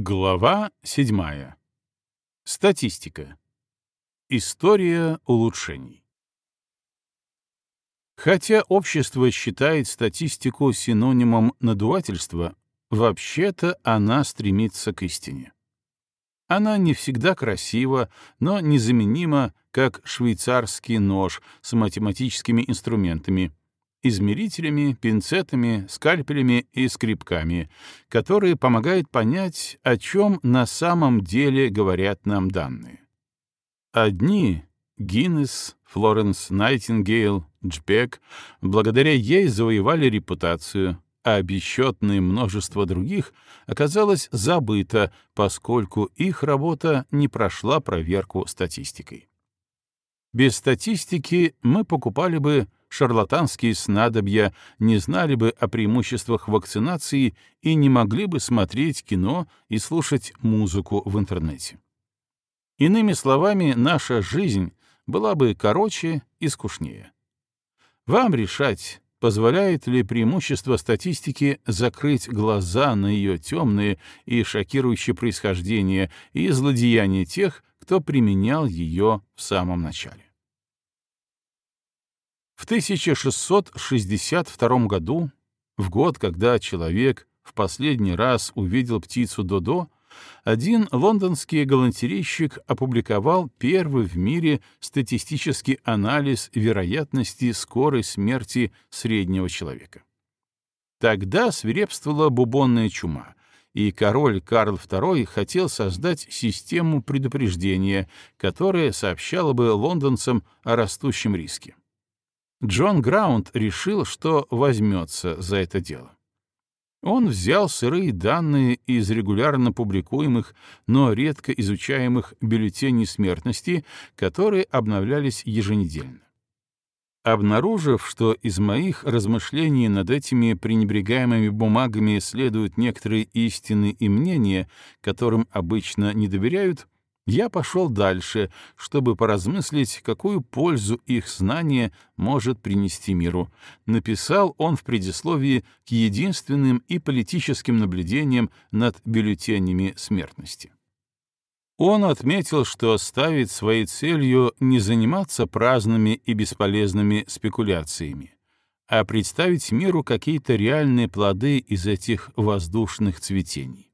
Глава 7. Статистика. История улучшений. Хотя общество считает статистику синонимом надувательства, вообще-то она стремится к истине. Она не всегда красива, но незаменима, как швейцарский нож с математическими инструментами, измерителями, пинцетами, скальпелями и скребками, которые помогают понять, о чем на самом деле говорят нам данные. Одни — Гиннес, Флоренс Найтингейл, Джбек — благодаря ей завоевали репутацию, а бесчетное множество других оказалось забыто, поскольку их работа не прошла проверку статистикой. Без статистики мы покупали бы шарлатанские снадобья, не знали бы о преимуществах вакцинации и не могли бы смотреть кино и слушать музыку в интернете. Иными словами, наша жизнь была бы короче и скучнее. Вам решать, позволяет ли преимущество статистики закрыть глаза на ее темные и шокирующее происхождение и злодеяния тех, кто применял ее в самом начале. В 1662 году, в год, когда человек в последний раз увидел птицу Додо, один лондонский галантерейщик опубликовал первый в мире статистический анализ вероятности скорой смерти среднего человека. Тогда свирепствовала бубонная чума, и король Карл II хотел создать систему предупреждения, которая сообщала бы лондонцам о растущем риске. Джон Граунд решил, что возьмется за это дело. Он взял сырые данные из регулярно публикуемых, но редко изучаемых бюллетеней смертности, которые обновлялись еженедельно. Обнаружив, что из моих размышлений над этими пренебрегаемыми бумагами следуют некоторые истины и мнения, которым обычно не доверяют, я пошел дальше, чтобы поразмыслить, какую пользу их знание может принести миру. Написал он в предисловии к единственным и политическим наблюдениям над бюллетенями смертности. Он отметил, что ставит своей целью не заниматься праздными и бесполезными спекуляциями, а представить миру какие-то реальные плоды из этих воздушных цветений.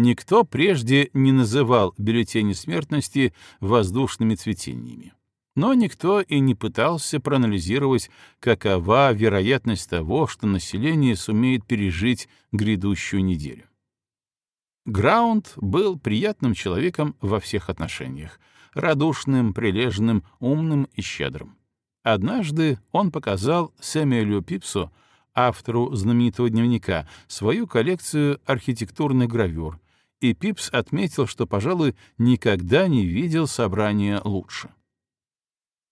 Никто прежде не называл бюллетени смертности воздушными цветениями. Но никто и не пытался проанализировать, какова вероятность того, что население сумеет пережить грядущую неделю. Граунд был приятным человеком во всех отношениях, радушным, прилежным, умным и щедрым. Однажды он показал Сэмюэлю Пипсу, автору знаменитого дневника, свою коллекцию архитектурных гравюр, и Пипс отметил, что, пожалуй, никогда не видел собрания лучше.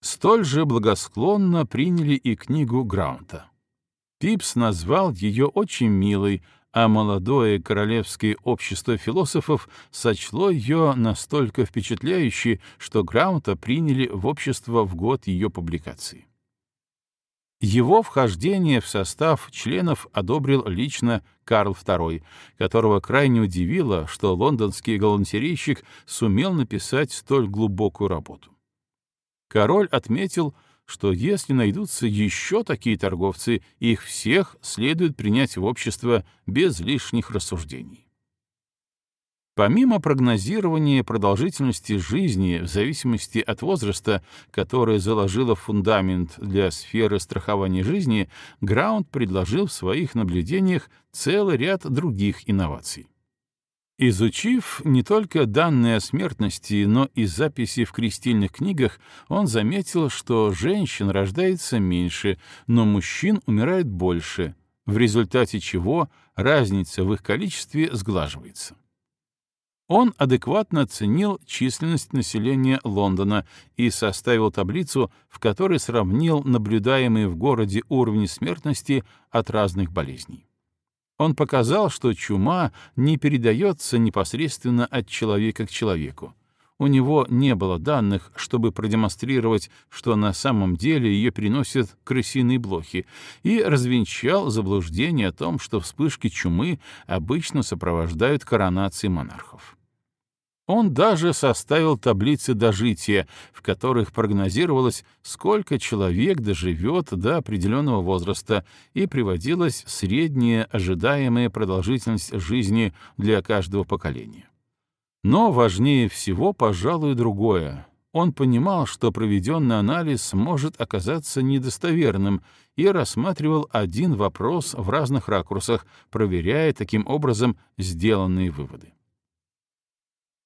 Столь же благосклонно приняли и книгу Граунта. Пипс назвал ее очень милой, а молодое королевское общество философов сочло ее настолько впечатляющей, что Граунта приняли в общество в год ее публикации. Его вхождение в состав членов одобрил лично Карл II, которого крайне удивило, что лондонский галантерейщик сумел написать столь глубокую работу. Король отметил, что если найдутся еще такие торговцы, их всех следует принять в общество без лишних рассуждений. Помимо прогнозирования продолжительности жизни в зависимости от возраста, которое заложило фундамент для сферы страхования жизни, Граунд предложил в своих наблюдениях целый ряд других инноваций. Изучив не только данные о смертности, но и записи в крестильных книгах, он заметил, что женщин рождается меньше, но мужчин умирает больше, в результате чего разница в их количестве сглаживается. Он адекватно оценил численность населения Лондона и составил таблицу, в которой сравнил наблюдаемые в городе уровни смертности от разных болезней. Он показал, что чума не передается непосредственно от человека к человеку. У него не было данных, чтобы продемонстрировать, что на самом деле ее переносят крысиные блохи, и развенчал заблуждение о том, что вспышки чумы обычно сопровождают коронации монархов. Он даже составил таблицы дожития, в которых прогнозировалось, сколько человек доживет до определенного возраста, и приводилась средняя ожидаемая продолжительность жизни для каждого поколения. Но важнее всего, пожалуй, другое. Он понимал, что проведенный анализ может оказаться недостоверным, и рассматривал один вопрос в разных ракурсах, проверяя таким образом сделанные выводы.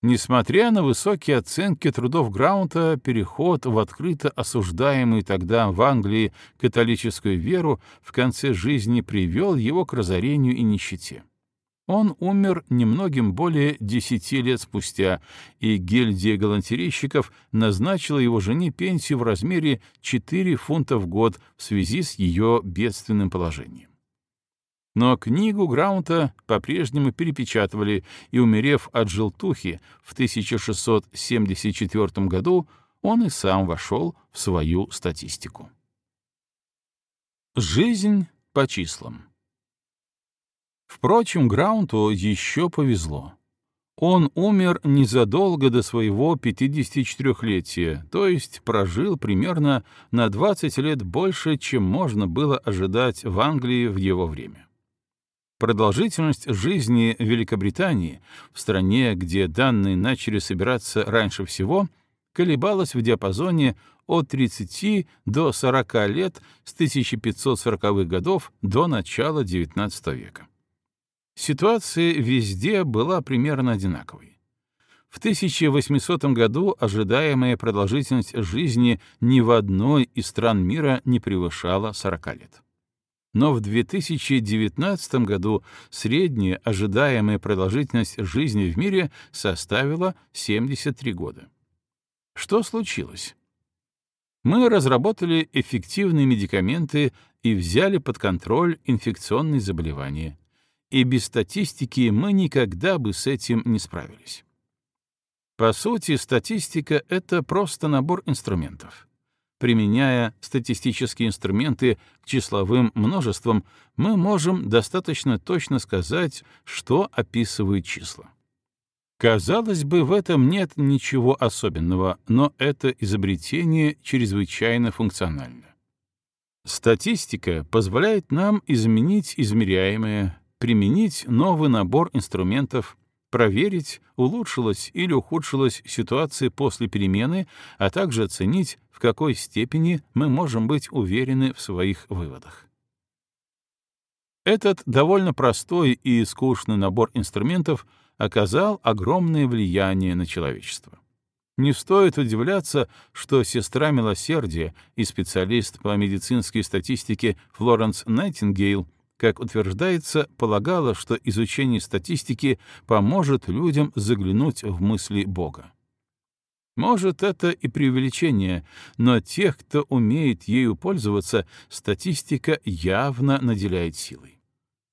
Несмотря на высокие оценки трудов Граунта, переход в открыто осуждаемую тогда в Англии католическую веру в конце жизни привел его к разорению и нищете. Он умер немногим более десяти лет спустя, и гильдия галантерейщиков назначила его жене пенсию в размере 4 фунта в год в связи с ее бедственным положением. Но книгу Граунта по-прежнему перепечатывали, и, умерев от желтухи в 1674 году, он и сам вошел в свою статистику. Жизнь по числам Впрочем, Граунту еще повезло. Он умер незадолго до своего 54-летия, то есть прожил примерно на 20 лет больше, чем можно было ожидать в Англии в его время. Продолжительность жизни Великобритании, в стране, где данные начали собираться раньше всего, колебалась в диапазоне от 30 до 40 лет с 1540-х годов до начала XIX века. Ситуация везде была примерно одинаковой. В 1800 году ожидаемая продолжительность жизни ни в одной из стран мира не превышала 40 лет но в 2019 году средняя ожидаемая продолжительность жизни в мире составила 73 года. Что случилось? Мы разработали эффективные медикаменты и взяли под контроль инфекционные заболевания. И без статистики мы никогда бы с этим не справились. По сути, статистика — это просто набор инструментов. Применяя статистические инструменты к числовым множествам, мы можем достаточно точно сказать, что описывают числа. Казалось бы, в этом нет ничего особенного, но это изобретение чрезвычайно функционально. Статистика позволяет нам изменить измеряемое, применить новый набор инструментов, проверить, улучшилась или ухудшилась ситуация после перемены, а также оценить, в какой степени мы можем быть уверены в своих выводах. Этот довольно простой и скучный набор инструментов оказал огромное влияние на человечество. Не стоит удивляться, что сестра милосердия и специалист по медицинской статистике Флоренс Найтингейл — как утверждается, полагала, что изучение статистики поможет людям заглянуть в мысли Бога. Может, это и преувеличение, но тех, кто умеет ею пользоваться, статистика явно наделяет силой.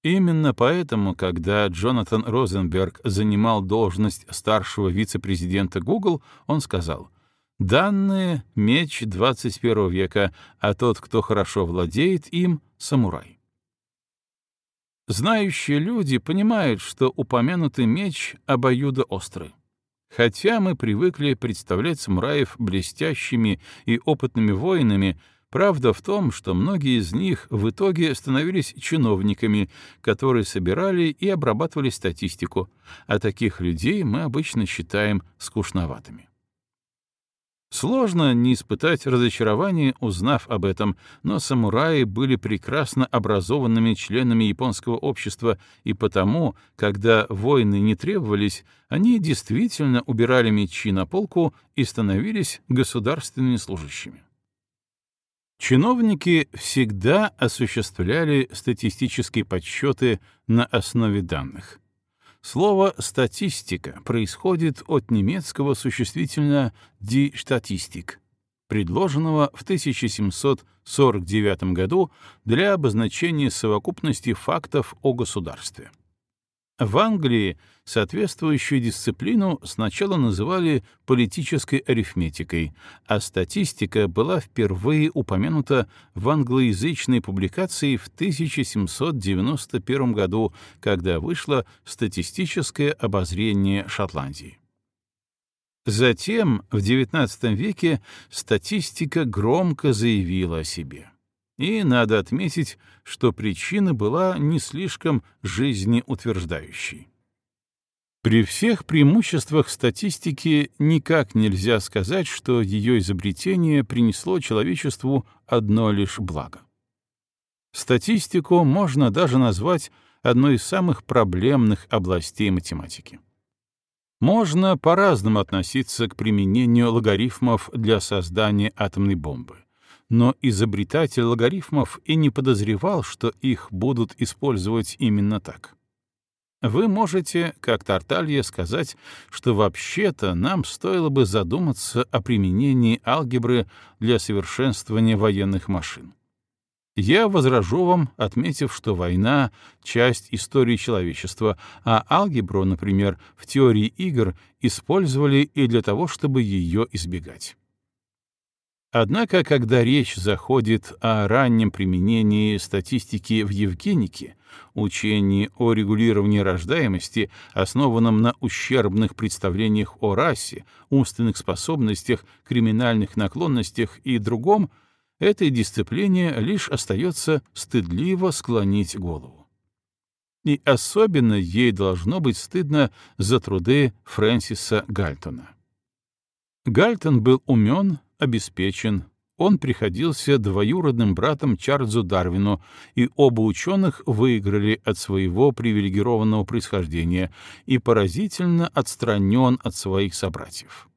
Именно поэтому, когда Джонатан Розенберг занимал должность старшего вице-президента Google, он сказал, «Данные — меч 21 века, а тот, кто хорошо владеет им — самурай». Знающие люди понимают, что упомянутый меч обоюдоострый. Хотя мы привыкли представлять самураев блестящими и опытными воинами, правда в том, что многие из них в итоге становились чиновниками, которые собирали и обрабатывали статистику, а таких людей мы обычно считаем скучноватыми. Сложно не испытать разочарования, узнав об этом, но самураи были прекрасно образованными членами японского общества, и потому, когда войны не требовались, они действительно убирали мечи на полку и становились государственными служащими. Чиновники всегда осуществляли статистические подсчеты на основе данных — Слово «статистика» происходит от немецкого существительного «die Statistik», предложенного в 1749 году для обозначения совокупности фактов о государстве. В Англии соответствующую дисциплину сначала называли политической арифметикой, а статистика была впервые упомянута в англоязычной публикации в 1791 году, когда вышло статистическое обозрение Шотландии. Затем, в XIX веке, статистика громко заявила о себе. И надо отметить, что причина была не слишком жизнеутверждающей. При всех преимуществах статистики никак нельзя сказать, что ее изобретение принесло человечеству одно лишь благо. Статистику можно даже назвать одной из самых проблемных областей математики. Можно по-разному относиться к применению логарифмов для создания атомной бомбы но изобретатель логарифмов и не подозревал, что их будут использовать именно так. Вы можете, как Тарталья, сказать, что вообще-то нам стоило бы задуматься о применении алгебры для совершенствования военных машин. Я возражу вам, отметив, что война — часть истории человечества, а алгебру, например, в теории игр использовали и для того, чтобы ее избегать. Однако, когда речь заходит о раннем применении статистики в Евгенике, учении о регулировании рождаемости, основанном на ущербных представлениях о расе, умственных способностях, криминальных наклонностях и другом, этой дисциплине лишь остается стыдливо склонить голову. И особенно ей должно быть стыдно за труды Фрэнсиса Гальтона. Гальтон был умен, обеспечен, он приходился двоюродным братом Чарльзу Дарвину, и оба ученых выиграли от своего привилегированного происхождения и поразительно отстранен от своих собратьев.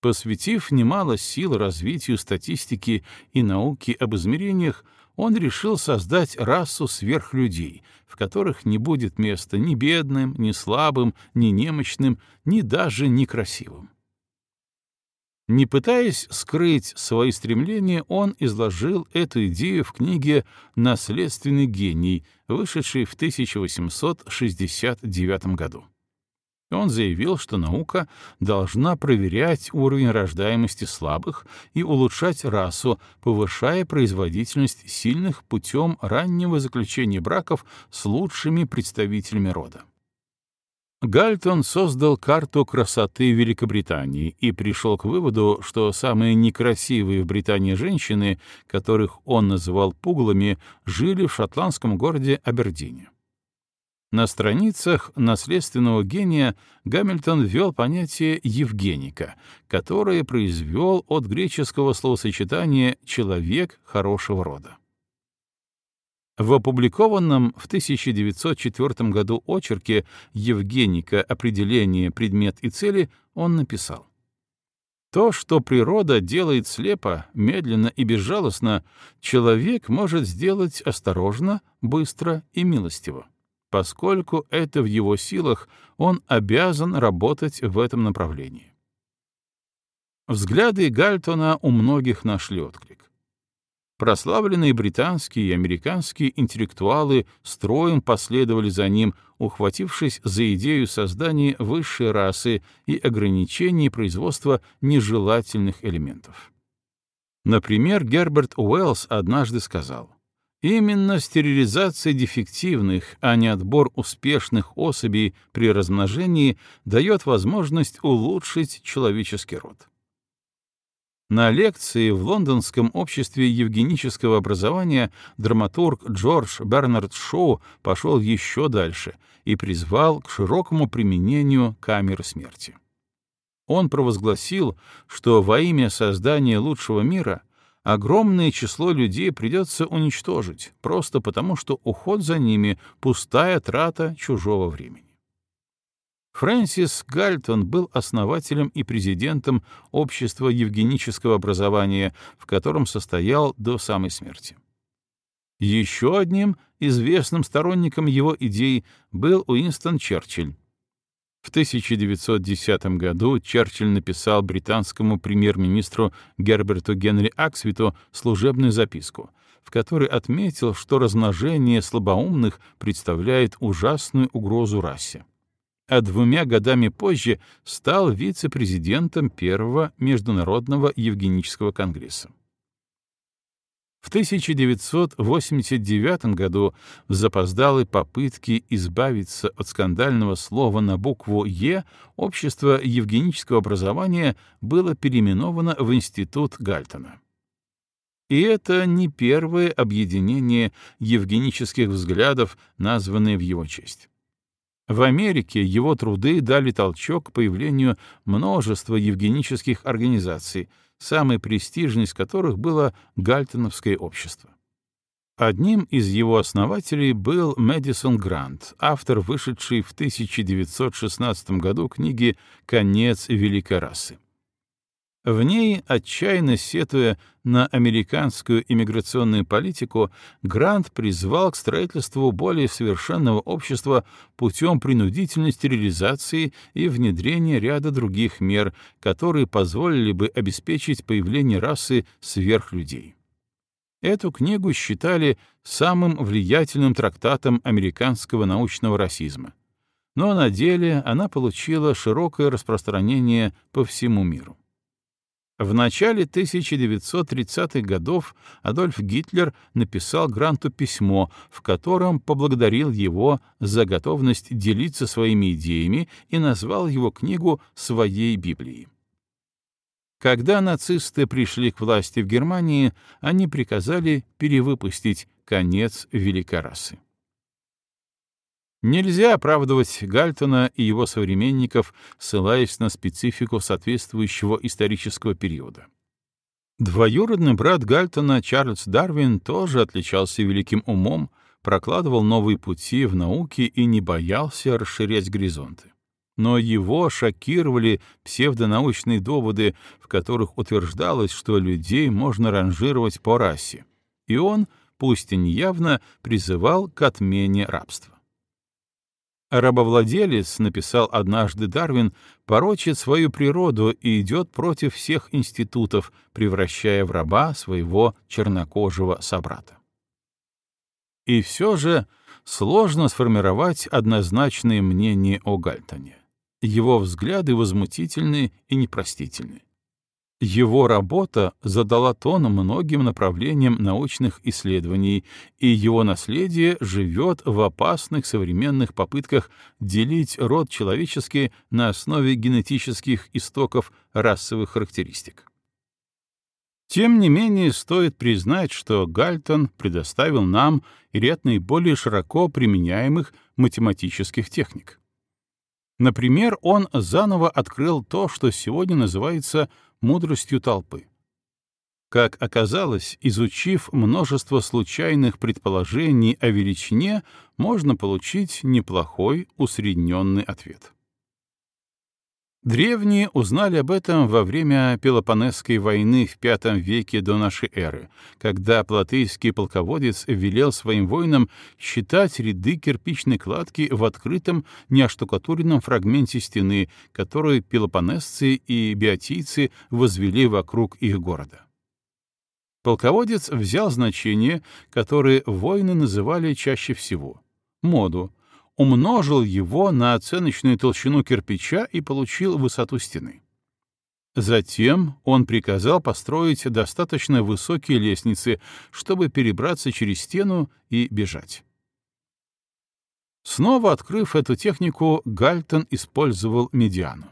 Посвятив немало сил развитию статистики и науки об измерениях, он решил создать расу сверхлюдей, в которых не будет места ни бедным, ни слабым, ни немощным, ни даже некрасивым. Не пытаясь скрыть свои стремления, он изложил эту идею в книге «Наследственный гений», вышедшей в 1869 году. Он заявил, что наука должна проверять уровень рождаемости слабых и улучшать расу, повышая производительность сильных путем раннего заключения браков с лучшими представителями рода. Гальтон создал карту красоты Великобритании и пришел к выводу, что самые некрасивые в Британии женщины, которых он называл пуглами, жили в шотландском городе Абердине. На страницах наследственного гения Гамильтон ввел понятие «евгеника», которое произвел от греческого словосочетания «человек хорошего рода». В опубликованном в 1904 году очерке «Евгеника. Определение, предмет и цели» он написал. То, что природа делает слепо, медленно и безжалостно, человек может сделать осторожно, быстро и милостиво. Поскольку это в его силах, он обязан работать в этом направлении. Взгляды Гальтона у многих нашли отклик. Прославленные британские и американские интеллектуалы строем последовали за ним, ухватившись за идею создания высшей расы и ограничения производства нежелательных элементов. Например, Герберт Уэллс однажды сказал, «Именно стерилизация дефективных, а не отбор успешных особей при размножении дает возможность улучшить человеческий род». На лекции в Лондонском обществе евгенического образования драматург Джордж Бернард Шоу пошел еще дальше и призвал к широкому применению камеры смерти. Он провозгласил, что во имя создания лучшего мира огромное число людей придется уничтожить, просто потому что уход за ними — пустая трата чужого времени. Фрэнсис Гальтон был основателем и президентом Общества евгенического образования, в котором состоял до самой смерти. Еще одним известным сторонником его идей был Уинстон Черчилль. В 1910 году Черчилль написал британскому премьер-министру Герберту Генри Аксвиту служебную записку, в которой отметил, что размножение слабоумных представляет ужасную угрозу расе. А двумя годами позже стал вице-президентом Первого Международного Евгенического конгресса. В 1989 году в запоздалой попытке избавиться от скандального слова на букву «Е» общество евгенического образования было переименовано в Институт Гальтона. И это не первое объединение евгенических взглядов, названное в его честь. В Америке его труды дали толчок к появлению множества евгенических организаций — самой престижной из которых было Гальтоновское общество. Одним из его основателей был Мэдисон Грант, автор вышедшей в 1916 году книги «Конец великой расы». В ней, отчаянно сетуя на американскую иммиграционную политику, Грант призвал к строительству более совершенного общества путем принудительной стерилизации и внедрения ряда других мер, которые позволили бы обеспечить появление расы сверхлюдей. Эту книгу считали самым влиятельным трактатом американского научного расизма. Но на деле она получила широкое распространение по всему миру. В начале 1930-х годов Адольф Гитлер написал Гранту письмо, в котором поблагодарил его за готовность делиться своими идеями и назвал его книгу своей Библией. Когда нацисты пришли к власти в Германии, они приказали перевыпустить «Конец великой расы». Нельзя оправдывать Гальтона и его современников, ссылаясь на специфику соответствующего исторического периода. Двоюродный брат Гальтона Чарльз Дарвин тоже отличался великим умом, прокладывал новые пути в науке и не боялся расширять горизонты. Но его шокировали псевдонаучные доводы, в которых утверждалось, что людей можно ранжировать по расе, и он, пусть и неявно, призывал к отмене рабства. Рабовладелец, написал однажды Дарвин, порочит свою природу и идет против всех институтов, превращая в раба своего чернокожего собрата. И все же сложно сформировать однозначное мнение о Гальтоне. Его взгляды возмутительны и непростительны. Его работа задала тон многим направлениям научных исследований, и его наследие живет в опасных современных попытках делить род человеческий на основе генетических истоков расовых характеристик. Тем не менее, стоит признать, что Гальтон предоставил нам ряд наиболее широко применяемых математических техник. Например, он заново открыл то, что сегодня называется мудростью толпы. Как оказалось, изучив множество случайных предположений о величине, можно получить неплохой усредненный ответ. Древние узнали об этом во время Пелопонесской войны в V веке до нашей эры, когда платейский полководец велел своим воинам считать ряды кирпичной кладки в открытом неоштукатуренном фрагменте стены, который пелопонесцы и биотийцы возвели вокруг их города. Полководец взял значение, которое воины называли чаще всего — моду, умножил его на оценочную толщину кирпича и получил высоту стены. Затем он приказал построить достаточно высокие лестницы, чтобы перебраться через стену и бежать. Снова открыв эту технику, Гальтон использовал медиану.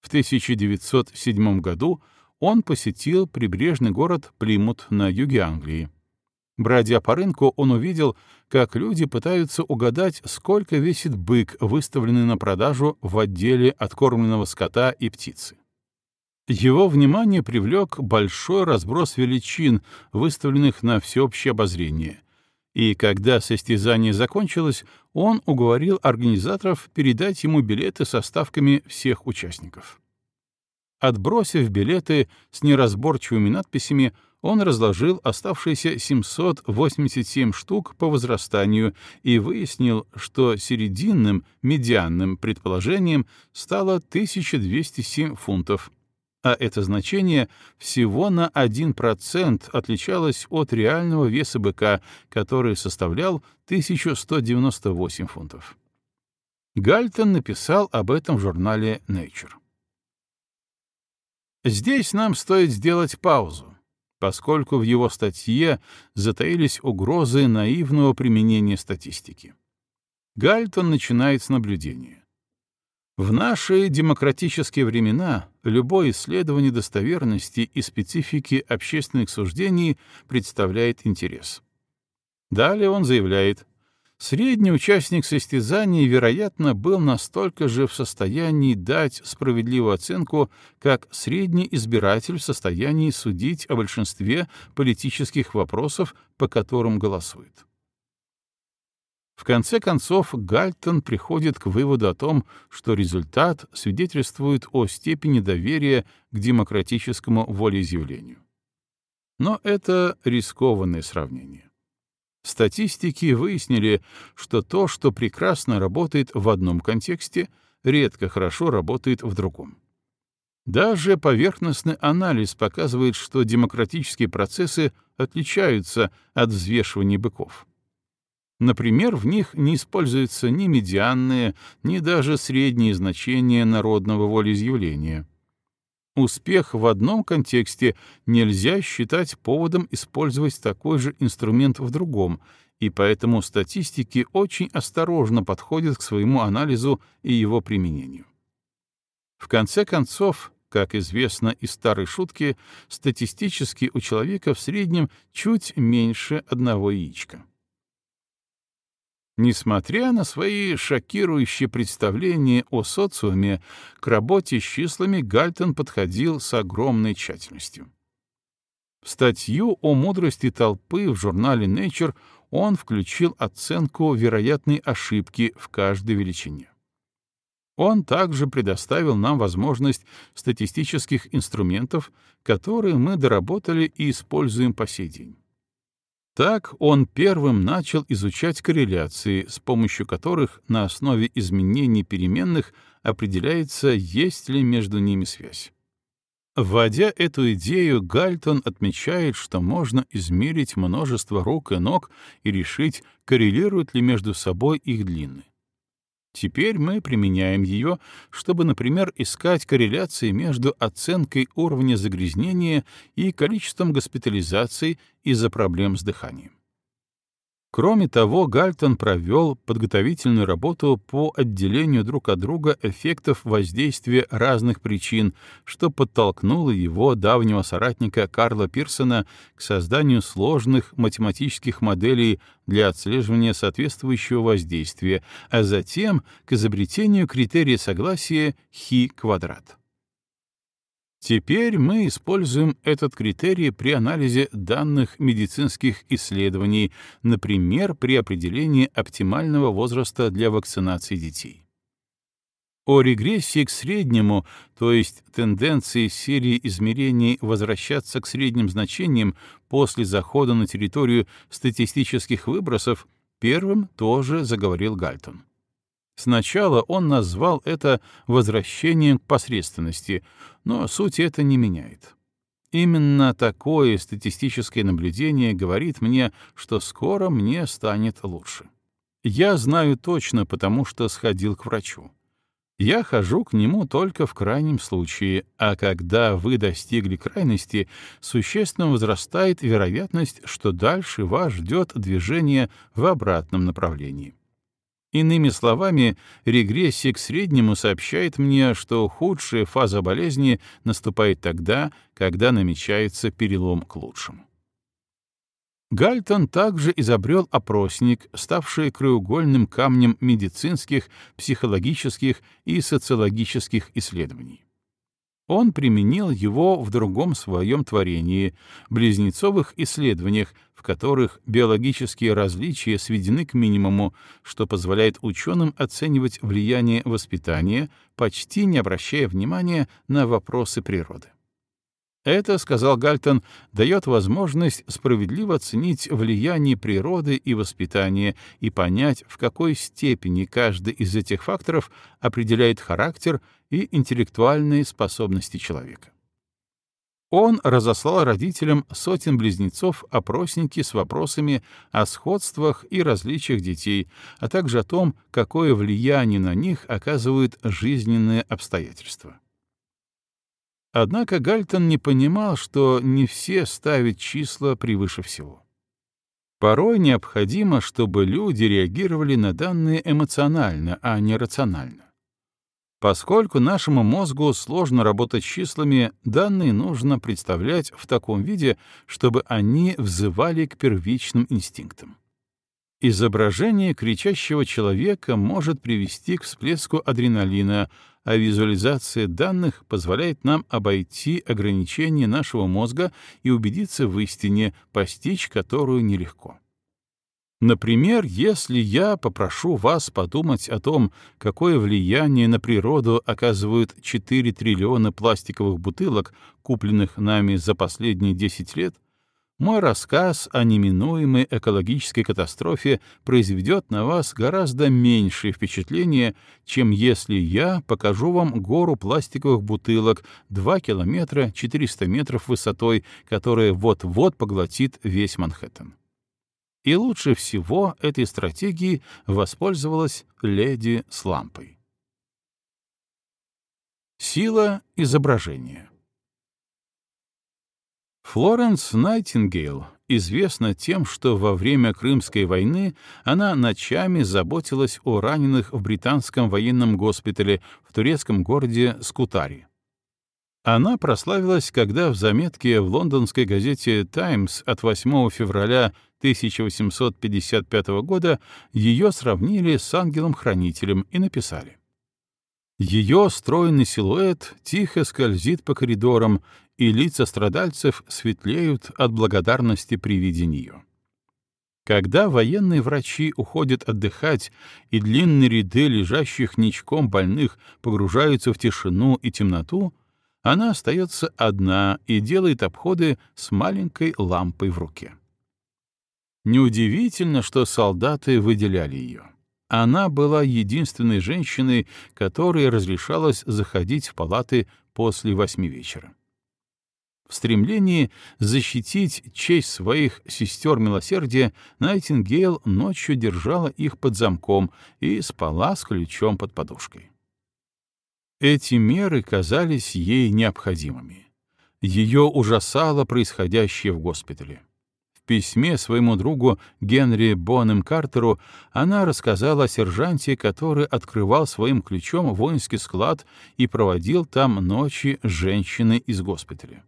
В 1907 году он посетил прибрежный город Плимут на юге Англии. Бродя по рынку, он увидел, как люди пытаются угадать, сколько весит бык, выставленный на продажу в отделе откормленного скота и птицы. Его внимание привлек большой разброс величин, выставленных на всеобщее обозрение. И когда состязание закончилось, он уговорил организаторов передать ему билеты со ставками всех участников. Отбросив билеты с неразборчивыми надписями, он разложил оставшиеся 787 штук по возрастанию и выяснил, что серединным, медианным предположением стало 1207 фунтов, а это значение всего на 1% отличалось от реального веса быка, который составлял 1198 фунтов. Гальтон написал об этом в журнале Nature. Здесь нам стоит сделать паузу, поскольку в его статье затаились угрозы наивного применения статистики. Гальтон начинает с наблюдения. В наши демократические времена любое исследование достоверности и специфики общественных суждений представляет интерес. Далее он заявляет, средний участник состязаний, вероятно, был настолько же в состоянии дать справедливую оценку, как средний избиратель в состоянии судить о большинстве политических вопросов, по которым голосует. В конце концов, Гальтон приходит к выводу о том, что результат свидетельствует о степени доверия к демократическому волеизъявлению. Но это рискованное сравнение. Статистики выяснили, что то, что прекрасно работает в одном контексте, редко хорошо работает в другом. Даже поверхностный анализ показывает, что демократические процессы отличаются от взвешивания быков. Например, в них не используются ни медианные, ни даже средние значения народного волеизъявления. Успех в одном контексте нельзя считать поводом использовать такой же инструмент в другом, и поэтому статистики очень осторожно подходят к своему анализу и его применению. В конце концов, как известно из старой шутки, статистически у человека в среднем чуть меньше одного яичка. Несмотря на свои шокирующие представления о социуме, к работе с числами Гальтон подходил с огромной тщательностью. В статью о мудрости толпы в журнале Nature он включил оценку вероятной ошибки в каждой величине. Он также предоставил нам возможность статистических инструментов, которые мы доработали и используем по сей день. Так он первым начал изучать корреляции, с помощью которых на основе изменений переменных определяется, есть ли между ними связь. Вводя эту идею, Гальтон отмечает, что можно измерить множество рук и ног и решить, коррелируют ли между собой их длины. Теперь мы применяем ее, чтобы, например, искать корреляции между оценкой уровня загрязнения и количеством госпитализаций из-за проблем с дыханием. Кроме того, Гальтон провел подготовительную работу по отделению друг от друга эффектов воздействия разных причин, что подтолкнуло его давнего соратника Карла Пирсона к созданию сложных математических моделей для отслеживания соответствующего воздействия, а затем к изобретению критерия согласия χ квадрат. Теперь мы используем этот критерий при анализе данных медицинских исследований, например, при определении оптимального возраста для вакцинации детей. О регрессии к среднему, то есть тенденции серии измерений возвращаться к средним значениям после захода на территорию статистических выбросов, первым тоже заговорил Гальтон. Сначала он назвал это возвращением к посредственности, но суть это не меняет. Именно такое статистическое наблюдение говорит мне, что скоро мне станет лучше. Я знаю точно, потому что сходил к врачу. Я хожу к нему только в крайнем случае, а когда вы достигли крайности, существенно возрастает вероятность, что дальше вас ждет движение в обратном направлении. Иными словами, регрессия к среднему сообщает мне, что худшая фаза болезни наступает тогда, когда намечается перелом к лучшему. Гальтон также изобрел опросник, ставший краеугольным камнем медицинских, психологических и социологических исследований. Он применил его в другом своем творении — близнецовых исследованиях, в которых биологические различия сведены к минимуму, что позволяет ученым оценивать влияние воспитания, почти не обращая внимания на вопросы природы. Это, сказал Гальтон, дает возможность справедливо оценить влияние природы и воспитания и понять, в какой степени каждый из этих факторов определяет характер и интеллектуальные способности человека. Он разослал родителям сотен близнецов опросники с вопросами о сходствах и различиях детей, а также о том, какое влияние на них оказывают жизненные обстоятельства. Однако Гальтон не понимал, что не все ставят числа превыше всего. Порой необходимо, чтобы люди реагировали на данные эмоционально, а не рационально. Поскольку нашему мозгу сложно работать числами, данные нужно представлять в таком виде, чтобы они взывали к первичным инстинктам. Изображение кричащего человека может привести к всплеску адреналина, а визуализация данных позволяет нам обойти ограничения нашего мозга и убедиться в истине, постичь которую нелегко. Например, если я попрошу вас подумать о том, какое влияние на природу оказывают 4 триллиона пластиковых бутылок, купленных нами за последние 10 лет, мой рассказ о неминуемой экологической катастрофе произведет на вас гораздо меньшее впечатление, чем если я покажу вам гору пластиковых бутылок 2 километра 400 метров высотой, которая вот-вот поглотит весь Манхэттен. И лучше всего этой стратегией воспользовалась леди с лампой. Сила изображения Флоренс Найтингейл известна тем, что во время Крымской войны она ночами заботилась о раненых в британском военном госпитале в турецком городе Скутари. Она прославилась, когда в заметке в лондонской газете «Таймс» от 8 февраля 1855 года ее сравнили с ангелом-хранителем и написали. Ее стройный силуэт тихо скользит по коридорам, и лица страдальцев светлеют от благодарности при виде нее. Когда военные врачи уходят отдыхать, и длинные ряды лежащих ничком больных погружаются в тишину и темноту, она остается одна и делает обходы с маленькой лампой в руке. Неудивительно, что солдаты выделяли ее. Она была единственной женщиной, которой разрешалось заходить в палаты после восьми вечера. В стремлении защитить честь своих сестер милосердия Найтингейл ночью держала их под замком и спала с ключом под подушкой. Эти меры казались ей необходимыми. Ее ужасало происходящее в госпитале письме своему другу Генри Бонем Картеру она рассказала о сержанте, который открывал своим ключом воинский склад и проводил там ночи женщины из госпиталя.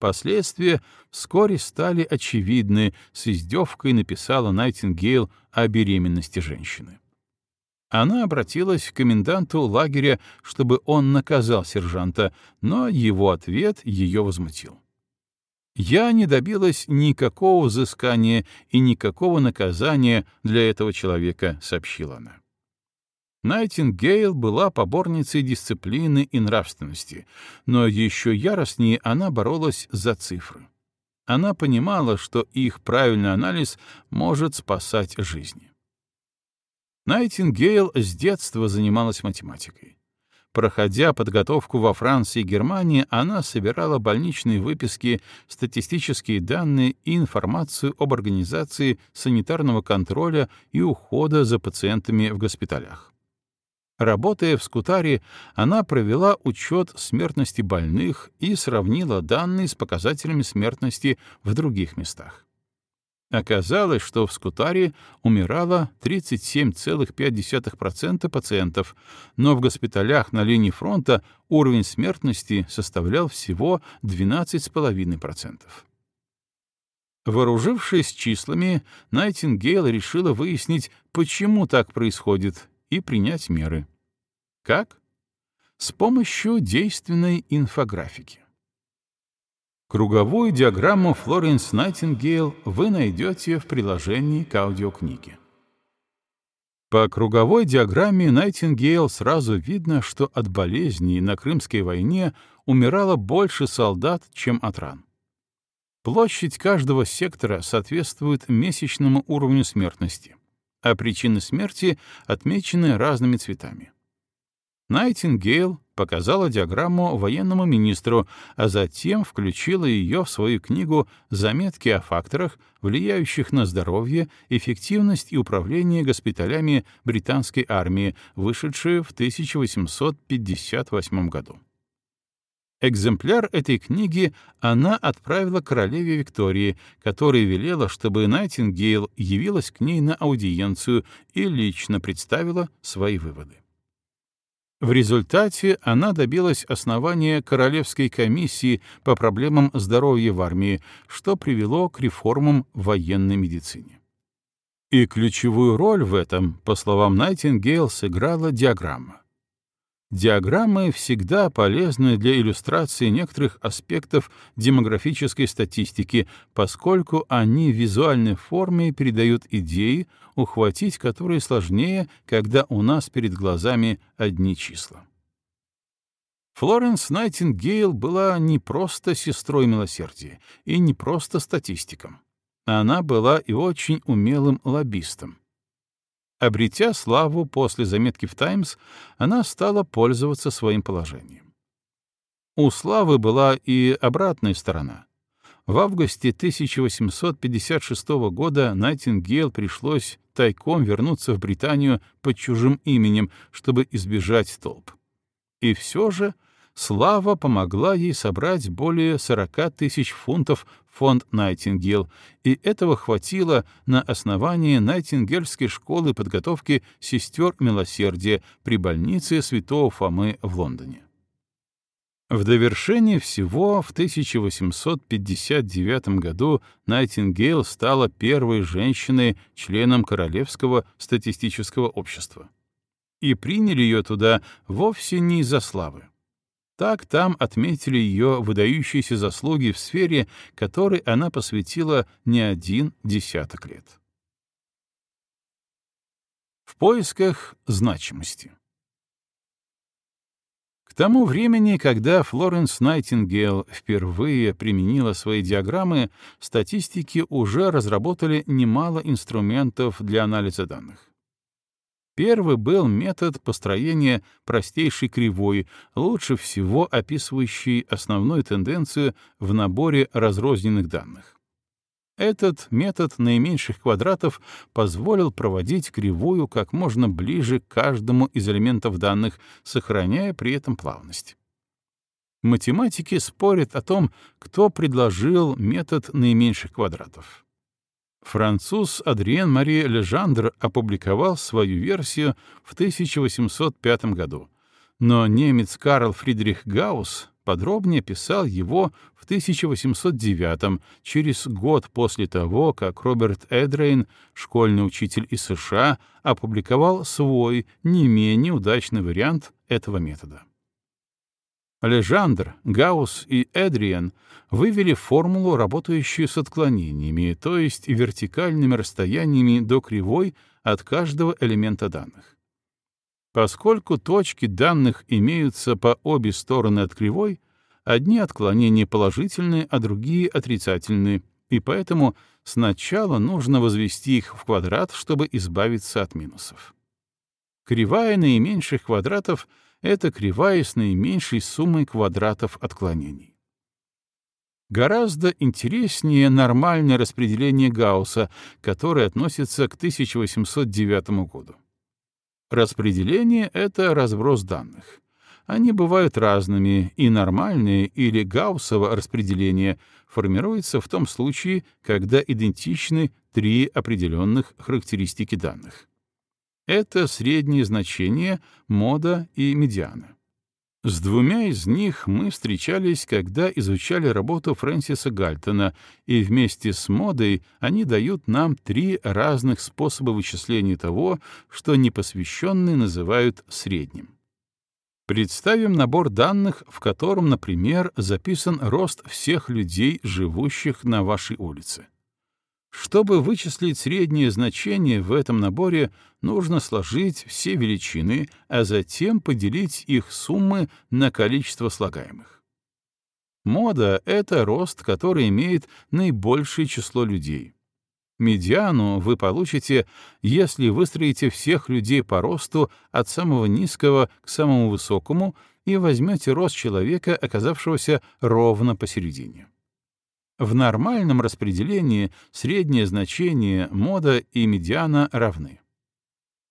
Последствия вскоре стали очевидны, с издевкой написала Найтингейл о беременности женщины. Она обратилась к коменданту лагеря, чтобы он наказал сержанта, но его ответ ее возмутил. Я не добилась никакого взыскания и никакого наказания для этого человека, сообщила она. Найтингейл была поборницей дисциплины и нравственности, но еще яростнее она боролась за цифры. Она понимала, что их правильный анализ может спасать жизни. Найтингейл с детства занималась математикой. Проходя подготовку во Франции и Германии, она собирала больничные выписки, статистические данные и информацию об организации санитарного контроля и ухода за пациентами в госпиталях. Работая в Скутаре, она провела учет смертности больных и сравнила данные с показателями смертности в других местах. Оказалось, что в Скутаре умирало 37,5% пациентов, но в госпиталях на линии фронта уровень смертности составлял всего 12,5%. Вооружившись числами, Найтингейл решила выяснить, почему так происходит, и принять меры. Как? С помощью действенной инфографики. Круговую диаграмму Флоренс Найтингейл вы найдете в приложении к аудиокниге. По круговой диаграмме Найтингейл сразу видно, что от болезней на Крымской войне умирало больше солдат, чем от ран. Площадь каждого сектора соответствует месячному уровню смертности, а причины смерти отмечены разными цветами. Найтингейл показала диаграмму военному министру, а затем включила ее в свою книгу «Заметки о факторах, влияющих на здоровье, эффективность и управление госпиталями британской армии», вышедшую в 1858 году. Экземпляр этой книги она отправила королеве Виктории, которая велела, чтобы Найтингейл явилась к ней на аудиенцию и лично представила свои выводы. В результате она добилась основания Королевской комиссии по проблемам здоровья в армии, что привело к реформам в военной медицине. И ключевую роль в этом, по словам Найтингейл, сыграла диаграмма. Диаграммы всегда полезны для иллюстрации некоторых аспектов демографической статистики, поскольку они в визуальной форме передают идеи, ухватить которые сложнее, когда у нас перед глазами одни числа. Флоренс Найтингейл была не просто сестрой милосердия и не просто статистиком. Она была и очень умелым лоббистом. Обретя славу после заметки в «Таймс», она стала пользоваться своим положением. У славы была и обратная сторона. В августе 1856 года Найтингейл пришлось тайком вернуться в Британию под чужим именем, чтобы избежать толп. И все же Слава помогла ей собрать более 40 тысяч фунтов фонд Найтингел, и этого хватило на основание Найтингельской школы подготовки сестер милосердия при больнице Святого Фомы в Лондоне. В довершение всего в 1859 году Найтингейл стала первой женщиной, членом Королевского статистического общества. И приняли ее туда вовсе не из-за славы. Так там отметили ее выдающиеся заслуги в сфере, которой она посвятила не один десяток лет. В поисках значимости. К тому времени, когда Флоренс Найтингейл впервые применила свои диаграммы, статистики уже разработали немало инструментов для анализа данных. Первый был метод построения простейшей кривой, лучше всего описывающий основную тенденцию в наборе разрозненных данных. Этот метод наименьших квадратов позволил проводить кривую как можно ближе к каждому из элементов данных, сохраняя при этом плавность. Математики спорят о том, кто предложил метод наименьших квадратов. Француз Адриен Мари Лежандр опубликовал свою версию в 1805 году, но немец Карл Фридрих Гаусс подробнее писал его в 1809 через год после того, как Роберт Эдрейн, школьный учитель из США, опубликовал свой не менее удачный вариант этого метода. Лежандр, Гаусс и Эдриан вывели формулу, работающую с отклонениями, то есть вертикальными расстояниями до кривой от каждого элемента данных. Поскольку точки данных имеются по обе стороны от кривой, одни отклонения положительные, а другие отрицательные, и поэтому сначала нужно возвести их в квадрат, чтобы избавиться от минусов. Кривая наименьших квадратов — это кривая с наименьшей суммой квадратов отклонений. Гораздо интереснее нормальное распределение Гаусса, которое относится к 1809 году. Распределение — это разброс данных. Они бывают разными, и нормальное или гауссово распределение формируется в том случае, когда идентичны три определенных характеристики данных. Это средние значения, мода и медиана. С двумя из них мы встречались, когда изучали работу Фрэнсиса Гальтона, и вместе с модой они дают нам три разных способа вычисления того, что непосвященные называют средним. Представим набор данных, в котором, например, записан рост всех людей, живущих на вашей улице. Чтобы вычислить среднее значение в этом наборе, нужно сложить все величины, а затем поделить их суммы на количество слагаемых. Мода — это рост, который имеет наибольшее число людей. Медиану вы получите, если выстроите всех людей по росту от самого низкого к самому высокому и возьмете рост человека, оказавшегося ровно посередине. В нормальном распределении среднее значение мода и медиана равны.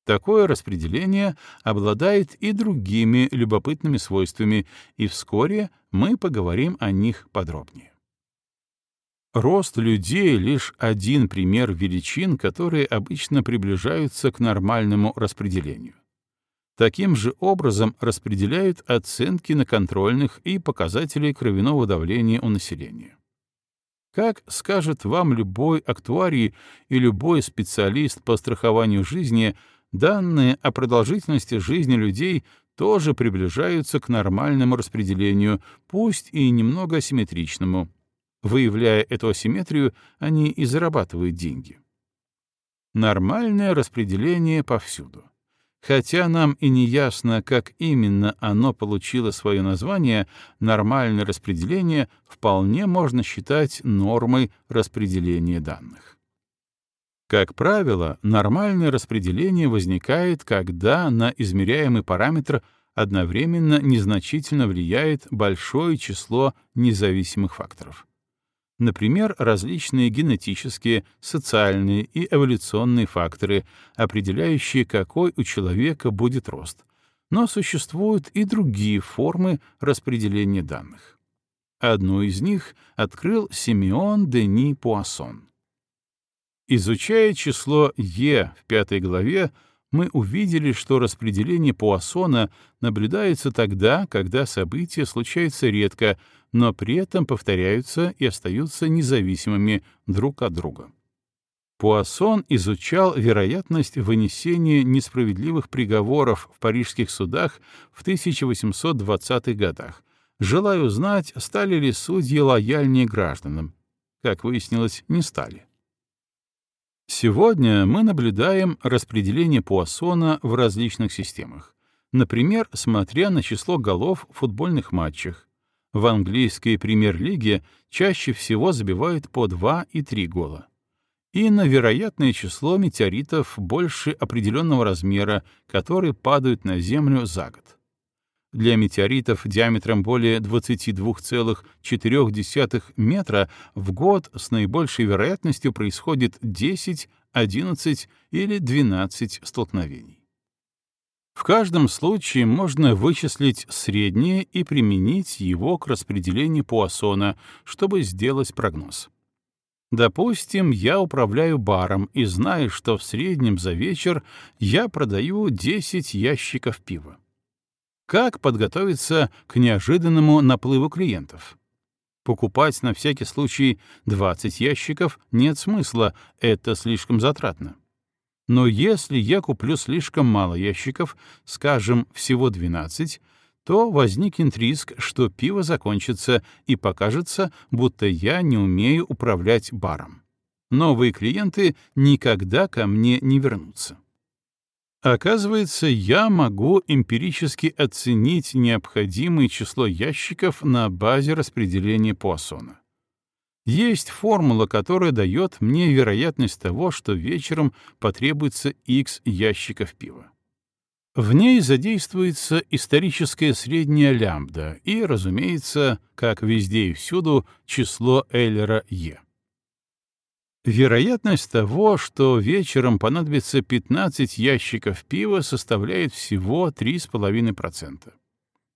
Такое распределение обладает и другими любопытными свойствами, и вскоре мы поговорим о них подробнее. Рост людей — лишь один пример величин, которые обычно приближаются к нормальному распределению. Таким же образом распределяют оценки на контрольных и показатели кровяного давления у населения. Как скажет вам любой актуарий и любой специалист по страхованию жизни, данные о продолжительности жизни людей тоже приближаются к нормальному распределению, пусть и немного асимметричному. Выявляя эту асимметрию, они и зарабатывают деньги. Нормальное распределение повсюду. Хотя нам и не ясно, как именно оно получило свое название, нормальное распределение вполне можно считать нормой распределения данных. Как правило, нормальное распределение возникает, когда на измеряемый параметр одновременно незначительно влияет большое число независимых факторов. Например, различные генетические, социальные и эволюционные факторы, определяющие, какой у человека будет рост. Но существуют и другие формы распределения данных. Одну из них открыл Симеон Дени Пуассон. Изучая число Е в пятой главе, мы увидели, что распределение Пуассона наблюдается тогда, когда события случаются редко, но при этом повторяются и остаются независимыми друг от друга. Пуассон изучал вероятность вынесения несправедливых приговоров в парижских судах в 1820-х годах, желая узнать, стали ли судьи лояльнее гражданам. Как выяснилось, не стали. Сегодня мы наблюдаем распределение Пуассона в различных системах. Например, смотря на число голов в футбольных матчах. В английской премьер-лиге чаще всего забивают по 2 и 3 гола. И на вероятное число метеоритов больше определенного размера, которые падают на Землю за год. Для метеоритов диаметром более 22,4 метра в год с наибольшей вероятностью происходит 10, 11 или 12 столкновений. В каждом случае можно вычислить среднее и применить его к распределению Пуассона, чтобы сделать прогноз. Допустим, я управляю баром и знаю, что в среднем за вечер я продаю 10 ящиков пива. Как подготовиться к неожиданному наплыву клиентов? Покупать на всякий случай 20 ящиков нет смысла, это слишком затратно. Но если я куплю слишком мало ящиков, скажем, всего 12, то возникнет риск, что пиво закончится и покажется, будто я не умею управлять баром. Новые клиенты никогда ко мне не вернутся. Оказывается, я могу эмпирически оценить необходимое число ящиков на базе распределения Пуассона. Есть формула, которая дает мне вероятность того, что вечером потребуется X ящиков пива. В ней задействуется историческая средняя лямбда и, разумеется, как везде и всюду, число Эйлера Е. Вероятность того, что вечером понадобится 15 ящиков пива, составляет всего 3,5%.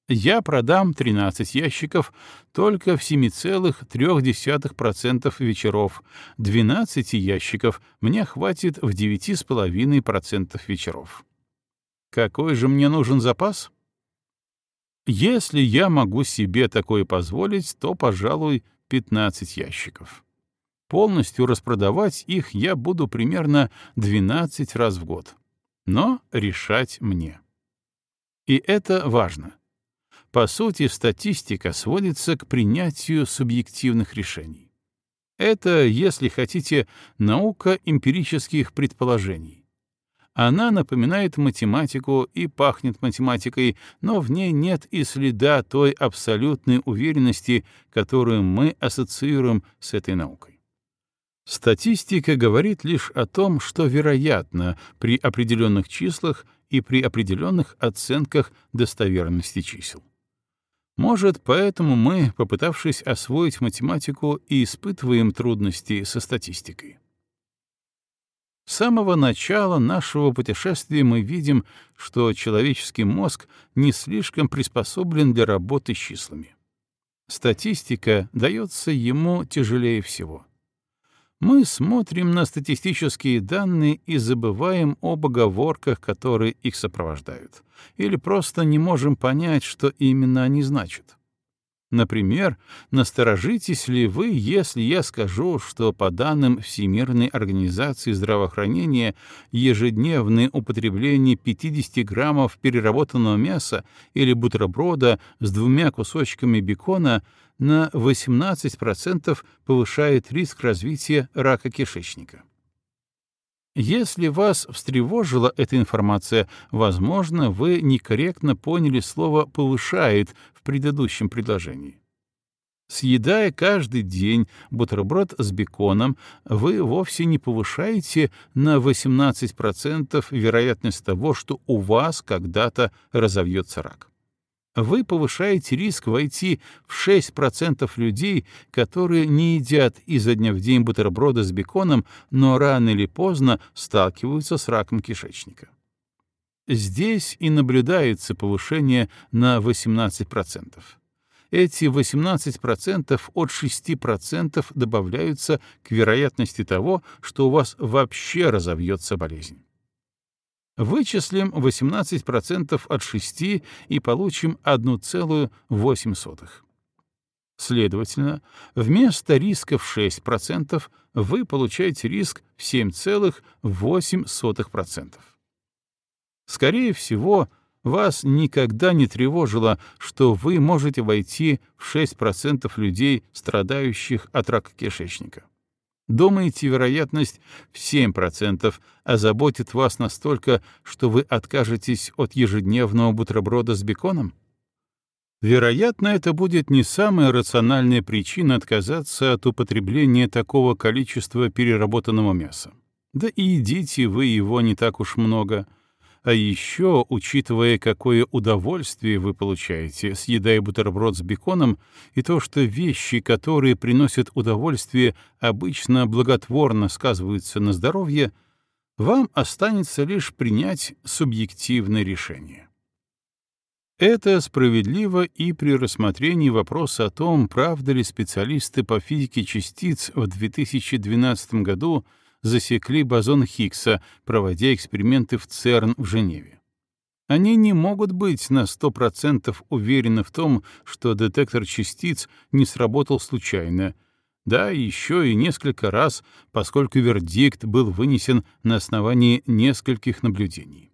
Я продам 13 ящиков только в 7,3% вечеров, 12 ящиков мне хватит в 9,5% вечеров. Какой же мне нужен запас? Если я могу себе такое позволить, то, пожалуй, 15 ящиков. Полностью распродавать их я буду примерно 12 раз в год. Но решать мне. И это важно. По сути, статистика сводится к принятию субъективных решений. Это, если хотите, наука эмпирических предположений. Она напоминает математику и пахнет математикой, но в ней нет и следа той абсолютной уверенности, которую мы ассоциируем с этой наукой. Статистика говорит лишь о том, что вероятно при определенных числах и при определенных оценках достоверности чисел. Может, поэтому мы, попытавшись освоить математику, и испытываем трудности со статистикой. С самого начала нашего путешествия мы видим, что человеческий мозг не слишком приспособлен для работы с числами. Статистика дается ему тяжелее всего. Мы смотрим на статистические данные и забываем об оговорках, которые их сопровождают, или просто не можем понять, что именно они значат. Например, насторожитесь ли вы, если я скажу, что по данным Всемирной организации здравоохранения ежедневное употребление 50 граммов переработанного мяса или бутерброда с двумя кусочками бекона на 18% повышает риск развития рака кишечника? Если вас встревожила эта информация, возможно, вы некорректно поняли слово «повышает» предыдущем предложении. Съедая каждый день бутерброд с беконом, вы вовсе не повышаете на 18% вероятность того, что у вас когда-то разовьется рак вы повышаете риск войти в 6% людей, которые не едят изо дня в день бутерброда с беконом, но рано или поздно сталкиваются с раком кишечника. Здесь и наблюдается повышение на 18%. Эти 18% от 6% добавляются к вероятности того, что у вас вообще разовьется болезнь. Вычислим 18% от 6 и получим 1,8. Следовательно, вместо риска в 6% вы получаете риск в 7,8%. Скорее всего, вас никогда не тревожило, что вы можете войти в 6% людей, страдающих от рака кишечника. Думаете, вероятность в 7% озаботит вас настолько, что вы откажетесь от ежедневного бутерброда с беконом? Вероятно, это будет не самая рациональная причина отказаться от употребления такого количества переработанного мяса. Да и едите вы его не так уж много — а еще, учитывая, какое удовольствие вы получаете, съедая бутерброд с беконом, и то, что вещи, которые приносят удовольствие, обычно благотворно сказываются на здоровье, вам останется лишь принять субъективное решение. Это справедливо и при рассмотрении вопроса о том, правда ли специалисты по физике частиц в 2012 году засекли бозон Хиггса, проводя эксперименты в ЦЕРН в Женеве. Они не могут быть на 100% уверены в том, что детектор частиц не сработал случайно, да, еще и несколько раз, поскольку вердикт был вынесен на основании нескольких наблюдений.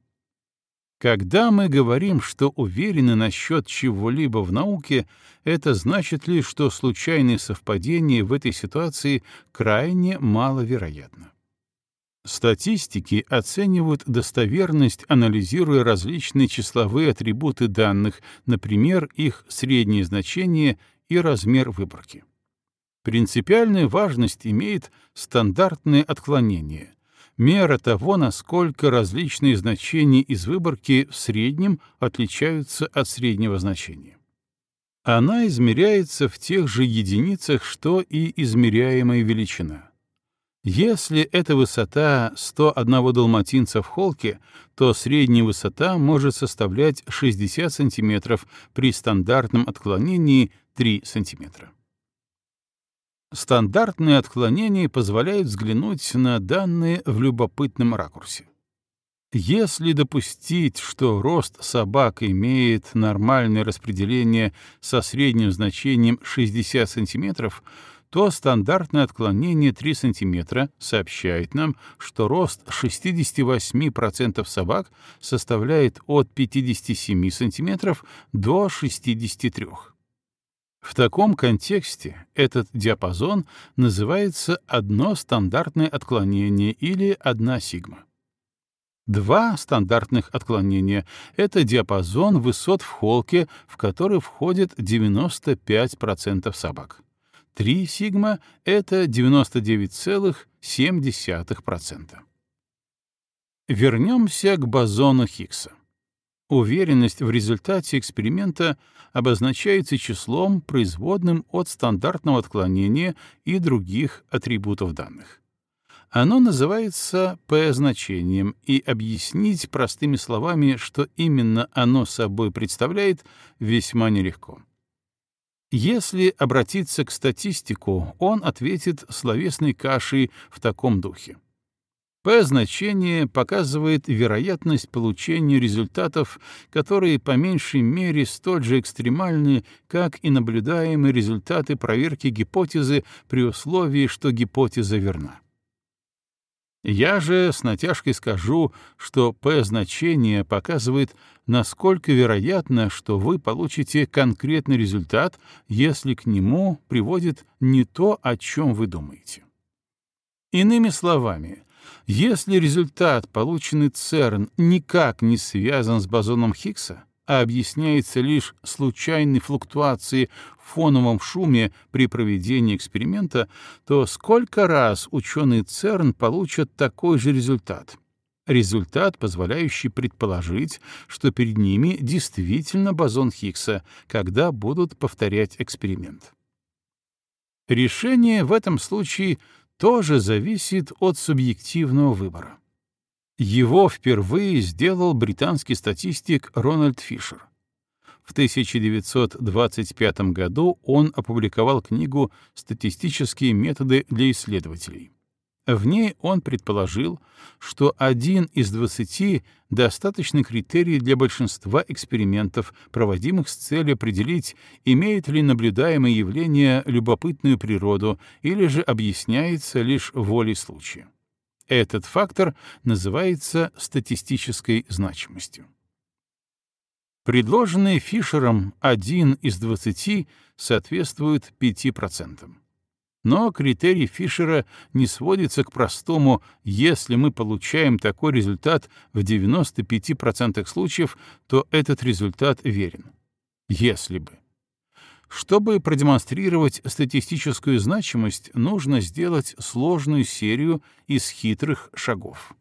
Когда мы говорим, что уверены насчет чего-либо в науке, это значит ли, что случайные совпадения в этой ситуации крайне маловероятно. Статистики оценивают достоверность, анализируя различные числовые атрибуты данных, например, их среднее значение и размер выборки. Принципиальную важность имеет стандартное отклонение, мера того, насколько различные значения из выборки в среднем отличаются от среднего значения. Она измеряется в тех же единицах, что и измеряемая величина. Если эта высота 101 далматинца в холке, то средняя высота может составлять 60 см при стандартном отклонении 3 см. Стандартные отклонения позволяют взглянуть на данные в любопытном ракурсе. Если допустить, что рост собак имеет нормальное распределение со средним значением 60 см, то стандартное отклонение 3 см сообщает нам, что рост 68% собак составляет от 57 см до 63 в таком контексте этот диапазон называется одно стандартное отклонение или одна сигма. Два стандартных отклонения — это диапазон высот в холке, в который входит 95% собак. 3 сигма — это 99,7%. Вернемся к бозону Хиггса. Уверенность в результате эксперимента обозначается числом, производным от стандартного отклонения и других атрибутов данных. Оно называется P-значением, и объяснить простыми словами, что именно оно собой представляет, весьма нелегко. Если обратиться к статистику, он ответит словесной кашей в таком духе. P-значение показывает вероятность получения результатов, которые по меньшей мере столь же экстремальны, как и наблюдаемые результаты проверки гипотезы при условии, что гипотеза верна. Я же с натяжкой скажу, что P-значение показывает, насколько вероятно, что вы получите конкретный результат, если к нему приводит не то, о чем вы думаете. Иными словами, если результат, полученный ЦЕРН, никак не связан с бозоном Хиггса, а объясняется лишь случайной флуктуацией в фоновом шуме при проведении эксперимента, то сколько раз ученые ЦЕРН получат такой же результат? Результат, позволяющий предположить, что перед ними действительно бозон Хиггса, когда будут повторять эксперимент. Решение в этом случае — тоже зависит от субъективного выбора. Его впервые сделал британский статистик Рональд Фишер. В 1925 году он опубликовал книгу «Статистические методы для исследователей». В ней он предположил, что один из двадцати — достаточный критерий для большинства экспериментов, проводимых с целью определить, имеет ли наблюдаемое явление любопытную природу или же объясняется лишь волей случая. Этот фактор называется статистической значимостью. Предложенный Фишером один из двадцати соответствует 5%. Но критерий Фишера не сводится к простому «если мы получаем такой результат в 95% случаев, то этот результат верен». Если бы. Чтобы продемонстрировать статистическую значимость, нужно сделать сложную серию из хитрых шагов.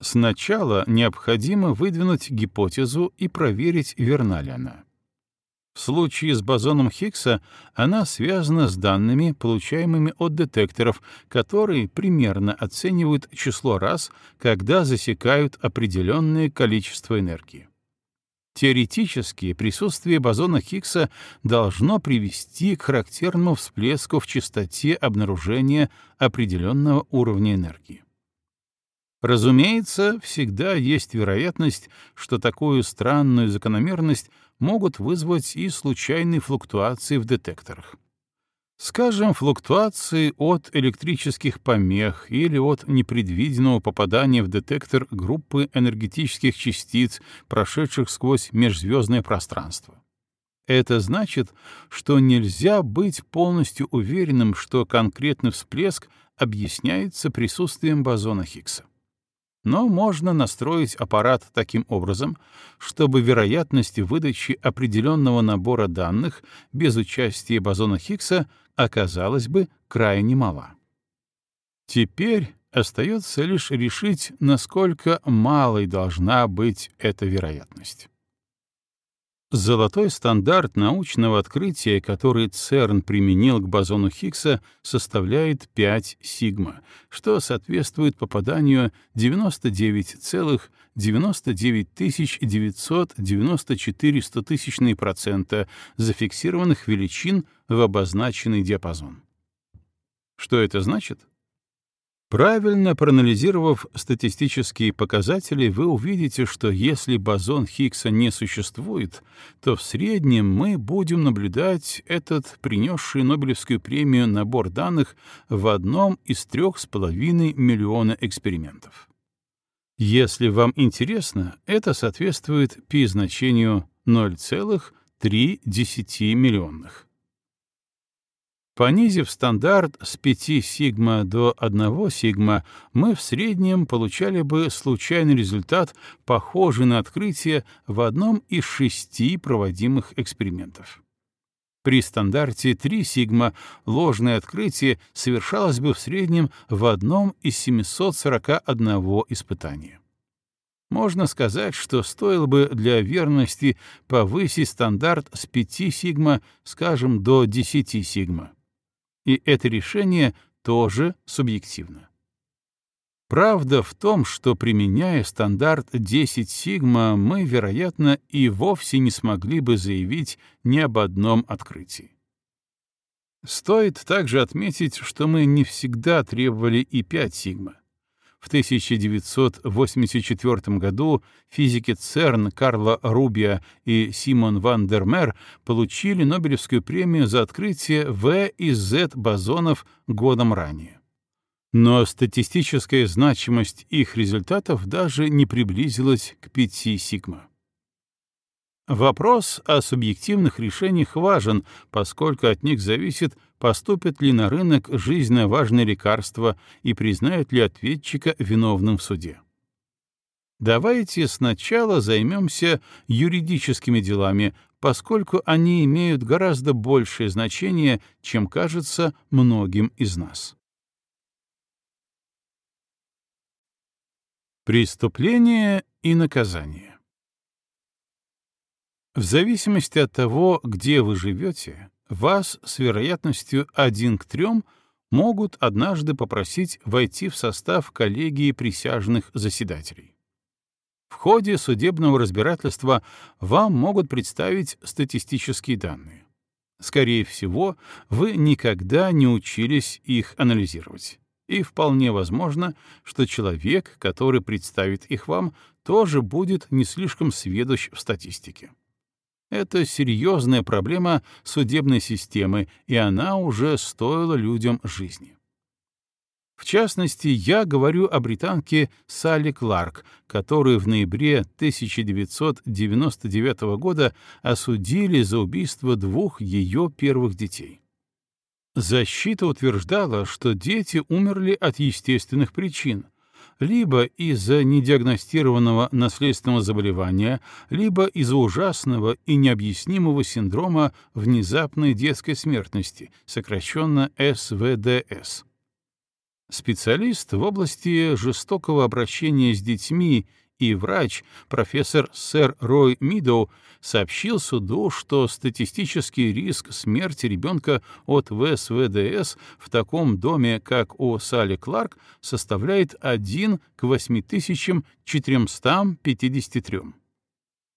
Сначала необходимо выдвинуть гипотезу и проверить, верна ли она. В случае с бозоном Хиггса она связана с данными, получаемыми от детекторов, которые примерно оценивают число раз, когда засекают определенное количество энергии. Теоретически присутствие бозона Хиггса должно привести к характерному всплеску в частоте обнаружения определенного уровня энергии. Разумеется, всегда есть вероятность, что такую странную закономерность могут вызвать и случайные флуктуации в детекторах. Скажем, флуктуации от электрических помех или от непредвиденного попадания в детектор группы энергетических частиц, прошедших сквозь межзвездное пространство. Это значит, что нельзя быть полностью уверенным, что конкретный всплеск объясняется присутствием бозона Хиггса. Но можно настроить аппарат таким образом, чтобы вероятность выдачи определенного набора данных без участия бозона Хиггса оказалась бы крайне мала. Теперь остается лишь решить, насколько малой должна быть эта вероятность. Золотой стандарт научного открытия, который ЦЕРН применил к бозону Хиггса, составляет 5 сигма, что соответствует попаданию 99,99 994 стотысячные процента зафиксированных величин в обозначенный диапазон. Что это значит? Правильно проанализировав статистические показатели, вы увидите, что если бозон Хиггса не существует, то в среднем мы будем наблюдать этот принесший Нобелевскую премию набор данных в одном из трех с половиной миллиона экспериментов. Если вам интересно, это соответствует пи-значению 0,3 миллионных. Понизив стандарт с 5 сигма до 1 сигма, мы в среднем получали бы случайный результат, похожий на открытие в одном из шести проводимых экспериментов. При стандарте 3 сигма ложное открытие совершалось бы в среднем в одном из 741 испытания. Можно сказать, что стоило бы для верности повысить стандарт с 5 сигма, скажем, до 10 сигма. И это решение тоже субъективно. Правда в том, что применяя стандарт 10 сигма, мы, вероятно, и вовсе не смогли бы заявить ни об одном открытии. Стоит также отметить, что мы не всегда требовали и 5 сигма. В 1984 году физики ЦЕРН Карла Рубия и Симон ван дер Мер получили Нобелевскую премию за открытие В и Z бозонов годом ранее. Но статистическая значимость их результатов даже не приблизилась к 5 сигма. Вопрос о субъективных решениях важен, поскольку от них зависит, поступит ли на рынок жизненно важное лекарство и признают ли ответчика виновным в суде. Давайте сначала займемся юридическими делами, поскольку они имеют гораздо большее значение, чем кажется многим из нас. Преступление и наказание в зависимости от того, где вы живете, вас с вероятностью 1 к 3 могут однажды попросить войти в состав коллегии присяжных заседателей. В ходе судебного разбирательства вам могут представить статистические данные. Скорее всего, вы никогда не учились их анализировать. И вполне возможно, что человек, который представит их вам, тоже будет не слишком сведущ в статистике. Это серьезная проблема судебной системы, и она уже стоила людям жизни. В частности, я говорю о британке Салли Кларк, которую в ноябре 1999 года осудили за убийство двух ее первых детей. Защита утверждала, что дети умерли от естественных причин — либо из-за недиагностированного наследственного заболевания, либо из-за ужасного и необъяснимого синдрома внезапной детской смертности, сокращенно СВДС. Специалист в области жестокого обращения с детьми и врач, профессор сэр Рой Мидоу, сообщил суду, что статистический риск смерти ребенка от ВСВДС в таком доме, как у Салли Кларк, составляет 1 к 8453.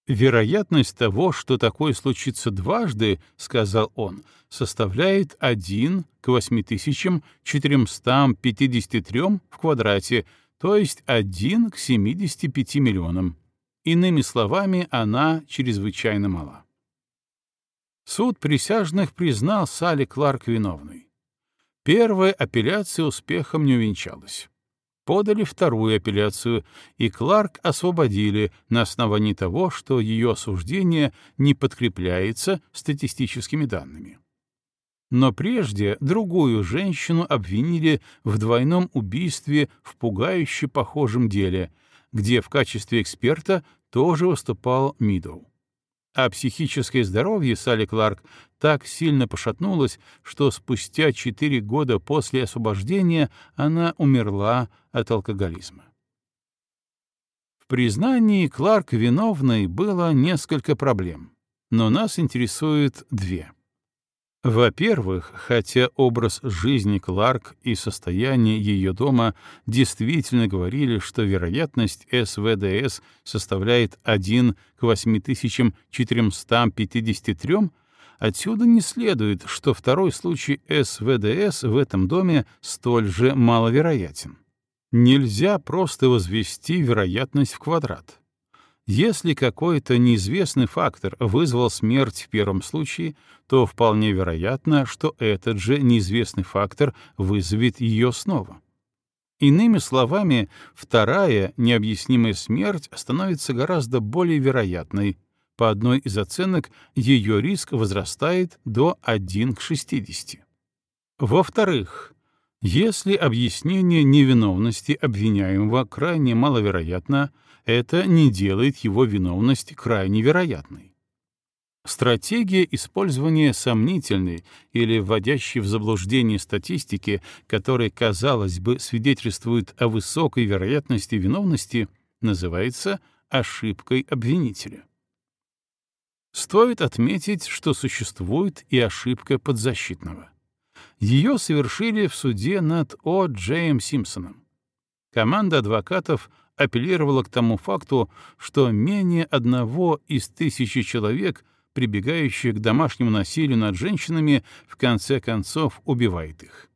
Вероятность того, что такое случится дважды, сказал он, составляет 1 к 8453 в квадрате, то есть 1 к 75 миллионам. Иными словами, она чрезвычайно мала. Суд присяжных признал Салли Кларк виновной. Первая апелляция успехом не увенчалась. Подали вторую апелляцию, и Кларк освободили на основании того, что ее осуждение не подкрепляется статистическими данными. Но прежде другую женщину обвинили в двойном убийстве в пугающе похожем деле, где в качестве эксперта тоже выступал Мидоу. А психическое здоровье Салли Кларк так сильно пошатнулось, что спустя четыре года после освобождения она умерла от алкоголизма. В признании Кларк виновной было несколько проблем, но нас интересует две — во-первых, хотя образ жизни Кларк и состояние ее дома действительно говорили, что вероятность СВДС составляет 1 к 8453, отсюда не следует, что второй случай СВДС в этом доме столь же маловероятен. Нельзя просто возвести вероятность в квадрат. Если какой-то неизвестный фактор вызвал смерть в первом случае, то вполне вероятно, что этот же неизвестный фактор вызовет ее снова. Иными словами, вторая необъяснимая смерть становится гораздо более вероятной. По одной из оценок ее риск возрастает до 1 к 60. Во-вторых, если объяснение невиновности обвиняемого крайне маловероятно, это не делает его виновность крайне вероятной. Стратегия использования сомнительной или вводящей в заблуждение статистики, которая, казалось бы, свидетельствует о высокой вероятности виновности, называется ошибкой обвинителя. Стоит отметить, что существует и ошибка подзащитного. Ее совершили в суде над О. Джеем Симпсоном. Команда адвокатов апеллировала к тому факту, что менее одного из тысячи человек, прибегающих к домашнему насилию над женщинами, в конце концов убивает их.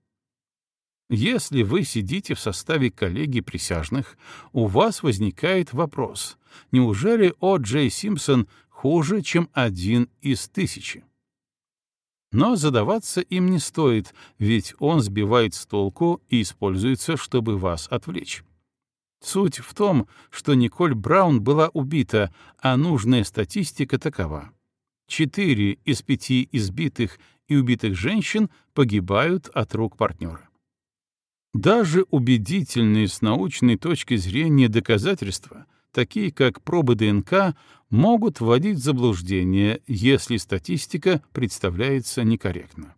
Если вы сидите в составе коллегий присяжных, у вас возникает вопрос, неужели О. Джей Симпсон хуже, чем один из тысячи? Но задаваться им не стоит, ведь он сбивает с толку и используется, чтобы вас отвлечь. Суть в том, что Николь Браун была убита, а нужная статистика такова. Четыре из пяти избитых и убитых женщин погибают от рук партнера. Даже убедительные с научной точки зрения доказательства, такие как пробы ДНК, могут вводить в заблуждение, если статистика представляется некорректно.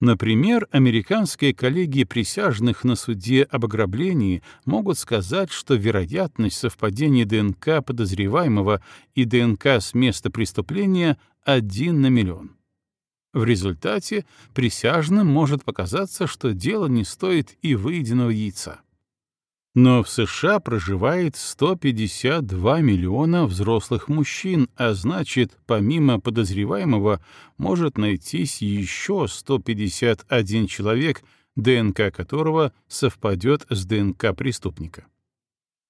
Например, американские коллеги присяжных на суде об ограблении могут сказать, что вероятность совпадения ДНК подозреваемого и ДНК с места преступления 1 на миллион. В результате присяжным может показаться, что дело не стоит и выеденного яйца. Но в США проживает 152 миллиона взрослых мужчин, а значит, помимо подозреваемого, может найтись еще 151 человек, ДНК которого совпадет с ДНК преступника.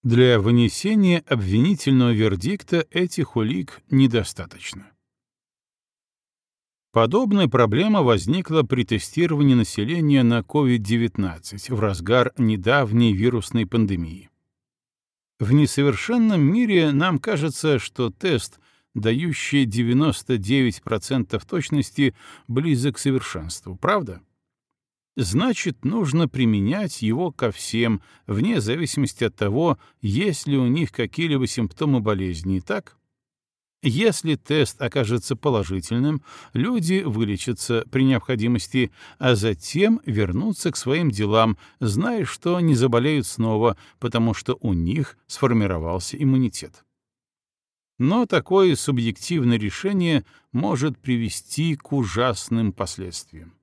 Для вынесения обвинительного вердикта этих улик недостаточно. Подобная проблема возникла при тестировании населения на COVID-19 в разгар недавней вирусной пандемии. В несовершенном мире нам кажется, что тест, дающий 99% точности, близок к совершенству, правда? Значит, нужно применять его ко всем, вне зависимости от того, есть ли у них какие-либо симптомы болезни, так? Если тест окажется положительным, люди вылечатся при необходимости, а затем вернутся к своим делам, зная, что не заболеют снова, потому что у них сформировался иммунитет. Но такое субъективное решение может привести к ужасным последствиям.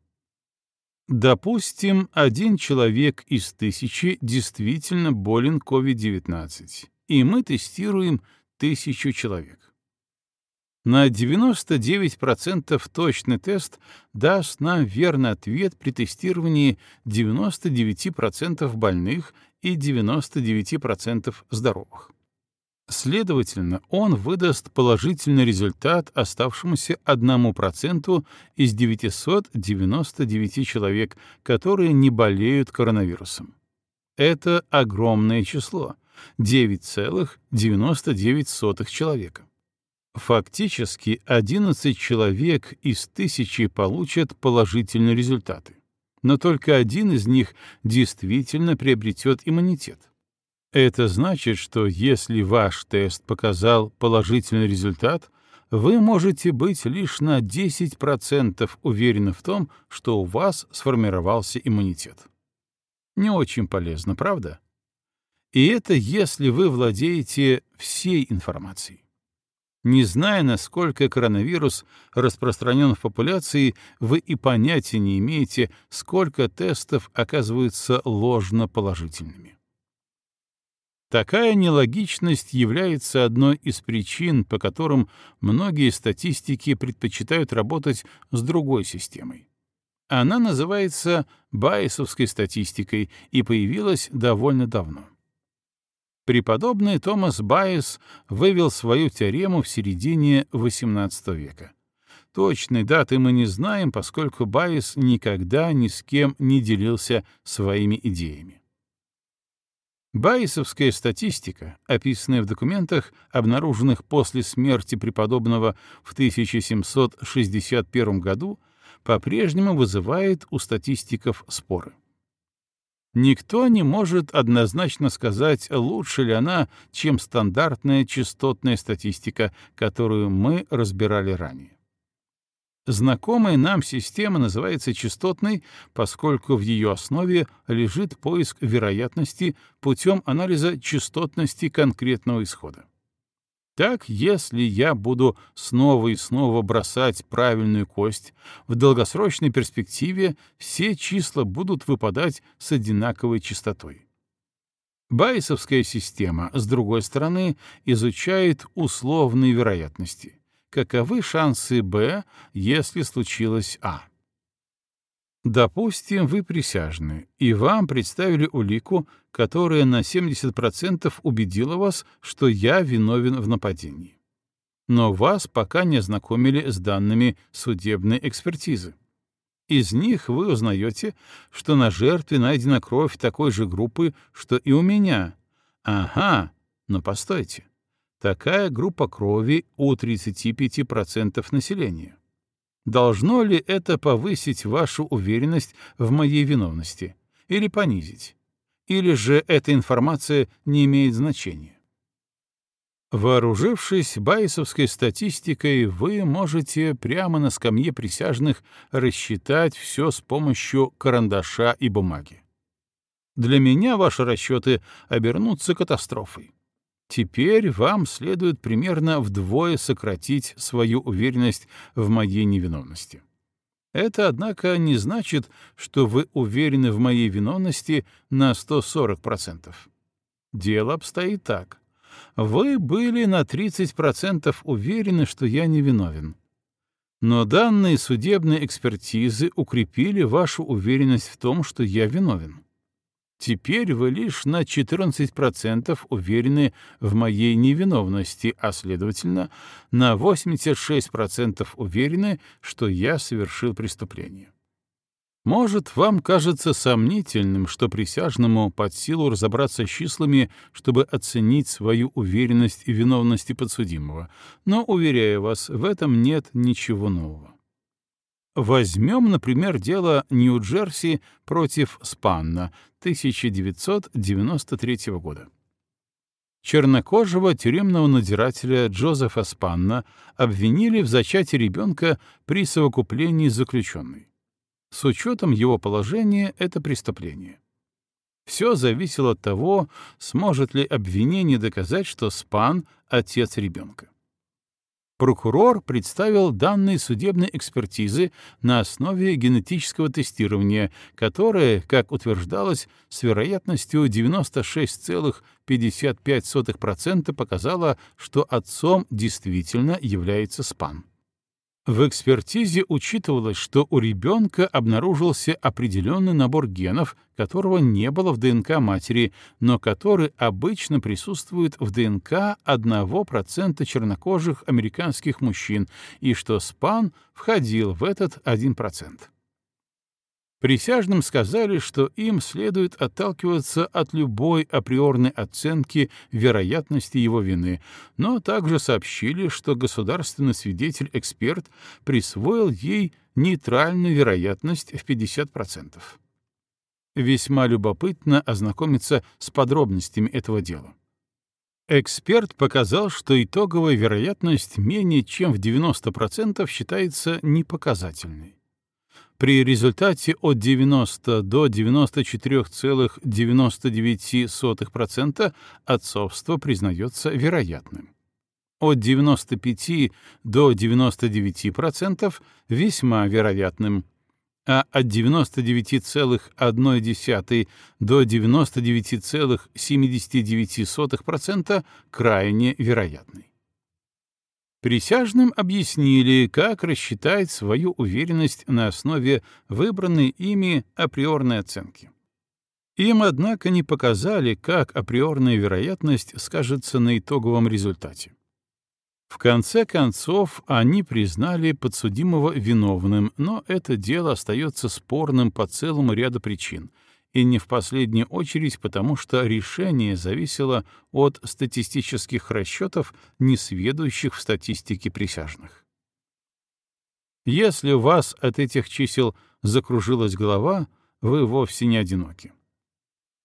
Допустим, один человек из тысячи действительно болен COVID-19, и мы тестируем тысячу человек. На 99% точный тест даст нам верный ответ при тестировании 99% больных и 99% здоровых. Следовательно, он выдаст положительный результат оставшемуся 1% из 999 человек, которые не болеют коронавирусом. Это огромное число — 9,99 человека. Фактически 11 человек из тысячи получат положительные результаты, но только один из них действительно приобретет иммунитет. Это значит, что если ваш тест показал положительный результат, вы можете быть лишь на 10% уверены в том, что у вас сформировался иммунитет. Не очень полезно, правда? И это если вы владеете всей информацией. Не зная, насколько коронавирус распространен в популяции, вы и понятия не имеете, сколько тестов оказываются ложно положительными. Такая нелогичность является одной из причин, по которым многие статистики предпочитают работать с другой системой. Она называется байесовской статистикой и появилась довольно давно. Преподобный Томас Байес вывел свою теорему в середине XVIII века. Точной даты мы не знаем, поскольку Байес никогда ни с кем не делился своими идеями. Байесовская статистика, описанная в документах, обнаруженных после смерти преподобного в 1761 году, по-прежнему вызывает у статистиков споры. Никто не может однозначно сказать, лучше ли она, чем стандартная частотная статистика, которую мы разбирали ранее. Знакомая нам система называется частотной, поскольку в ее основе лежит поиск вероятности путем анализа частотности конкретного исхода. Так, если я буду снова и снова бросать правильную кость, в долгосрочной перспективе все числа будут выпадать с одинаковой частотой. Байесовская система, с другой стороны, изучает условные вероятности. Каковы шансы Б, если случилось А? Допустим, вы присяжны, и вам представили улику, которая на 70% убедила вас, что я виновен в нападении. Но вас пока не ознакомили с данными судебной экспертизы. Из них вы узнаете, что на жертве найдена кровь такой же группы, что и у меня. Ага, но постойте. Такая группа крови у 35% населения. Должно ли это повысить вашу уверенность в моей виновности или понизить? Или же эта информация не имеет значения? Вооружившись байесовской статистикой, вы можете прямо на скамье присяжных рассчитать все с помощью карандаша и бумаги. Для меня ваши расчеты обернутся катастрофой. Теперь вам следует примерно вдвое сократить свою уверенность в моей невиновности. Это, однако, не значит, что вы уверены в моей виновности на 140%. Дело обстоит так. Вы были на 30% уверены, что я невиновен. Но данные судебной экспертизы укрепили вашу уверенность в том, что я виновен. Теперь вы лишь на 14% уверены в моей невиновности, а, следовательно, на 86% уверены, что я совершил преступление. Может, вам кажется сомнительным, что присяжному под силу разобраться с числами, чтобы оценить свою уверенность и виновности подсудимого, но, уверяю вас, в этом нет ничего нового. Возьмем, например, дело Нью-Джерси против Спанна 1993 года. Чернокожего тюремного надзирателя Джозефа Спанна обвинили в зачатии ребенка при совокуплении заключенной. С учетом его положения это преступление. Все зависело от того, сможет ли обвинение доказать, что Спан — отец ребенка прокурор представил данные судебной экспертизы на основе генетического тестирования, которое, как утверждалось, с вероятностью 96,55% показало, что отцом действительно является спан. В экспертизе учитывалось, что у ребенка обнаружился определенный набор генов, которого не было в ДНК матери, но который обычно присутствует в ДНК 1% чернокожих американских мужчин, и что СПАН входил в этот 1%. Присяжным сказали, что им следует отталкиваться от любой априорной оценки вероятности его вины, но также сообщили, что государственный свидетель-эксперт присвоил ей нейтральную вероятность в 50%. Весьма любопытно ознакомиться с подробностями этого дела. Эксперт показал, что итоговая вероятность менее чем в 90% считается непоказательной. При результате от 90 до 94,99% отцовство признается вероятным. От 95 до 99% весьма вероятным, а от 99,1 до 99,79% крайне вероятный. Присяжным объяснили, как рассчитать свою уверенность на основе выбранной ими априорной оценки. Им, однако, не показали, как априорная вероятность скажется на итоговом результате. В конце концов, они признали подсудимого виновным, но это дело остается спорным по целому ряду причин — и не в последнюю очередь потому, что решение зависело от статистических расчетов, несведущих в статистике присяжных. Если у вас от этих чисел закружилась голова, вы вовсе не одиноки.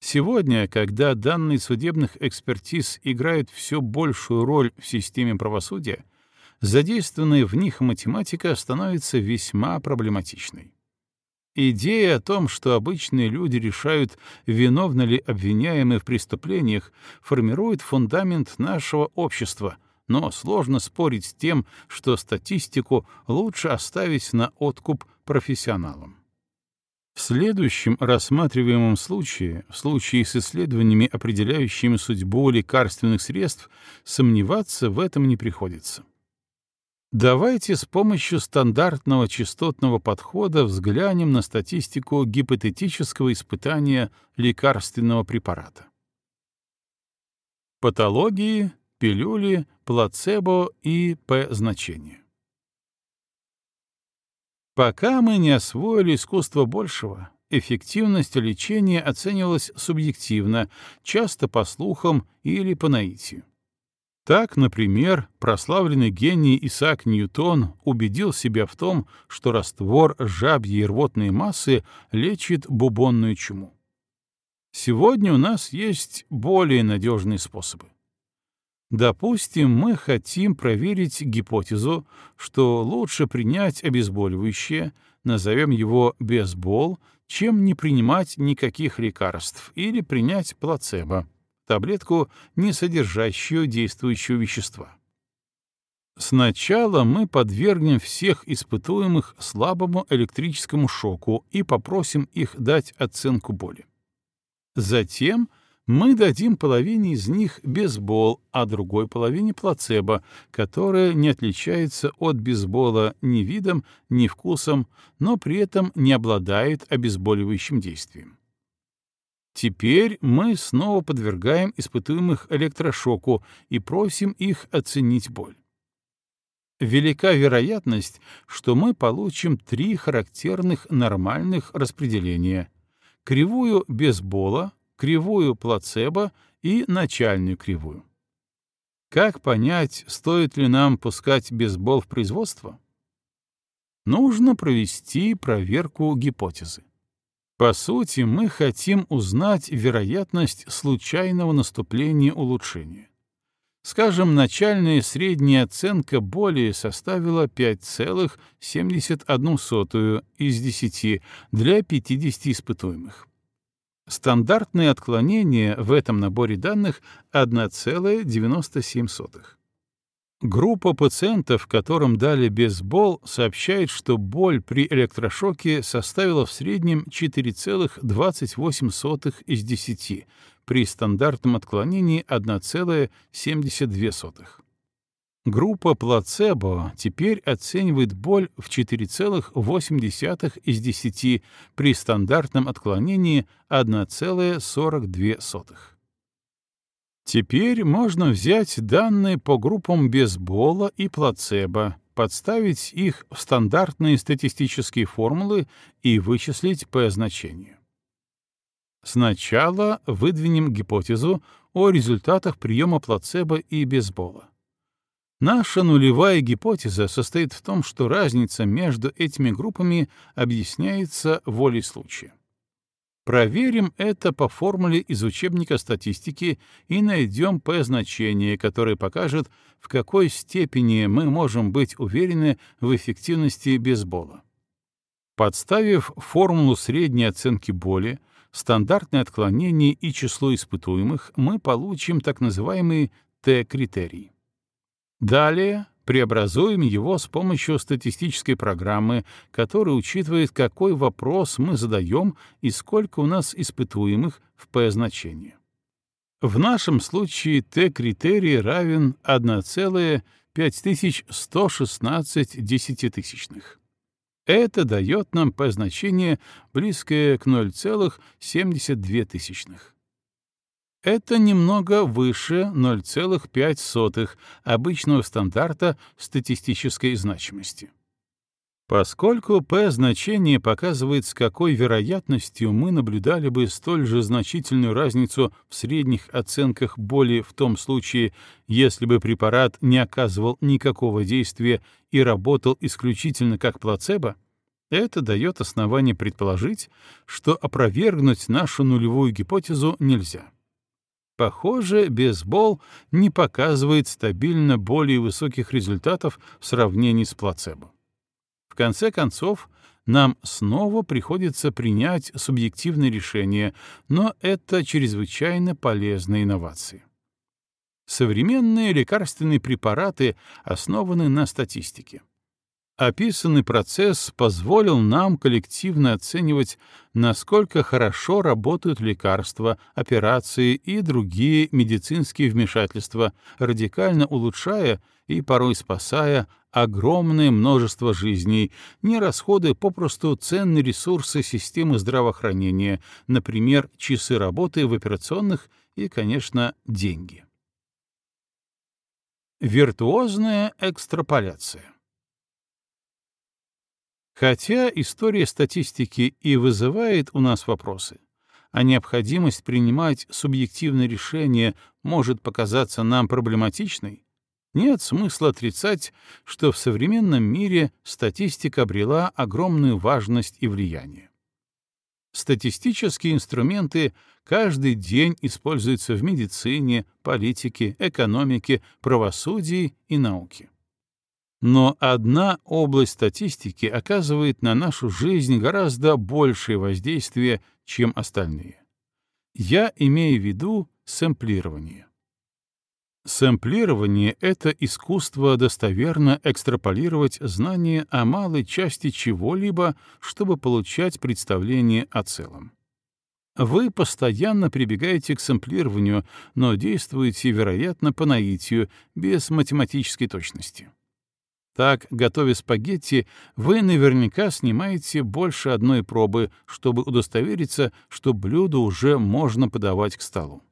Сегодня, когда данные судебных экспертиз играют все большую роль в системе правосудия, задействованная в них математика становится весьма проблематичной. Идея о том, что обычные люди решают, виновны ли обвиняемые в преступлениях, формирует фундамент нашего общества, но сложно спорить с тем, что статистику лучше оставить на откуп профессионалам. В следующем рассматриваемом случае, в случае с исследованиями, определяющими судьбу лекарственных средств, сомневаться в этом не приходится. Давайте с помощью стандартного частотного подхода взглянем на статистику гипотетического испытания лекарственного препарата. Патологии, пилюли, плацебо и П-значения. Пока мы не освоили искусство большего, эффективность лечения оценивалась субъективно, часто по слухам или по наитию. Так, например, прославленный гений Исаак Ньютон убедил себя в том, что раствор жабьей рвотной массы лечит бубонную чуму. Сегодня у нас есть более надежные способы. Допустим, мы хотим проверить гипотезу, что лучше принять обезболивающее, назовем его бейсбол, чем не принимать никаких лекарств или принять плацебо, таблетку, не содержащую действующего вещества. Сначала мы подвергнем всех испытуемых слабому электрическому шоку и попросим их дать оценку боли. Затем мы дадим половине из них бейсбол, а другой половине плацебо, которая не отличается от бейсбола ни видом, ни вкусом, но при этом не обладает обезболивающим действием. Теперь мы снова подвергаем испытуемых электрошоку и просим их оценить боль. Велика вероятность, что мы получим три характерных нормальных распределения — кривую бейсбола, кривую плацебо и начальную кривую. Как понять, стоит ли нам пускать бейсбол в производство? Нужно провести проверку гипотезы. По сути, мы хотим узнать вероятность случайного наступления улучшения. Скажем, начальная средняя оценка боли составила 5,71 из 10 для 50 испытуемых. Стандартное отклонение в этом наборе данных 1,97. Группа пациентов, которым дали бейсбол, сообщает, что боль при электрошоке составила в среднем 4,28 из 10 при стандартном отклонении 1,72. Группа плацебо теперь оценивает боль в 4,8 из 10 при стандартном отклонении 1,42. Теперь можно взять данные по группам бейсбола и плацебо, подставить их в стандартные статистические формулы и вычислить P-значение. Сначала выдвинем гипотезу о результатах приема плацебо и бейсбола. Наша нулевая гипотеза состоит в том, что разница между этими группами объясняется волей случая. Проверим это по формуле из учебника статистики и найдем P-значение, которое покажет, в какой степени мы можем быть уверены в эффективности бейсбола. Подставив формулу средней оценки боли, стандартное отклонение и число испытуемых, мы получим так называемый Т-критерий. Далее преобразуем его с помощью статистической программы, которая учитывает, какой вопрос мы задаем и сколько у нас испытуемых в P-значении. В нашем случае T-критерий равен 1,5116 десятитысячных. Это дает нам P-значение, близкое к 0,72. Это немного выше 0,5 обычного стандарта статистической значимости. Поскольку p-значение показывает, с какой вероятностью мы наблюдали бы столь же значительную разницу в средних оценках боли в том случае, если бы препарат не оказывал никакого действия и работал исключительно как плацебо, Это дает основание предположить, что опровергнуть нашу нулевую гипотезу нельзя. Похоже, бейсбол не показывает стабильно более высоких результатов в сравнении с плацебо. В конце концов, нам снова приходится принять субъективное решение, но это чрезвычайно полезная инновация. Современные лекарственные препараты основаны на статистике. Описанный процесс позволил нам коллективно оценивать, насколько хорошо работают лекарства, операции и другие медицинские вмешательства, радикально улучшая и порой спасая огромное множество жизней, не расходуя попросту ценные ресурсы системы здравоохранения, например, часы работы в операционных и, конечно, деньги. Виртуозная экстраполяция Хотя история статистики и вызывает у нас вопросы, а необходимость принимать субъективные решения может показаться нам проблематичной, нет смысла отрицать, что в современном мире статистика обрела огромную важность и влияние. Статистические инструменты каждый день используются в медицине, политике, экономике, правосудии и науке. Но одна область статистики оказывает на нашу жизнь гораздо большее воздействие, чем остальные. Я имею в виду сэмплирование. Сэмплирование — это искусство достоверно экстраполировать знания о малой части чего-либо, чтобы получать представление о целом. Вы постоянно прибегаете к сэмплированию, но действуете, вероятно, по наитию, без математической точности. Так, готовя спагетти, вы наверняка снимаете больше одной пробы, чтобы удостовериться, что блюдо уже можно подавать к столу.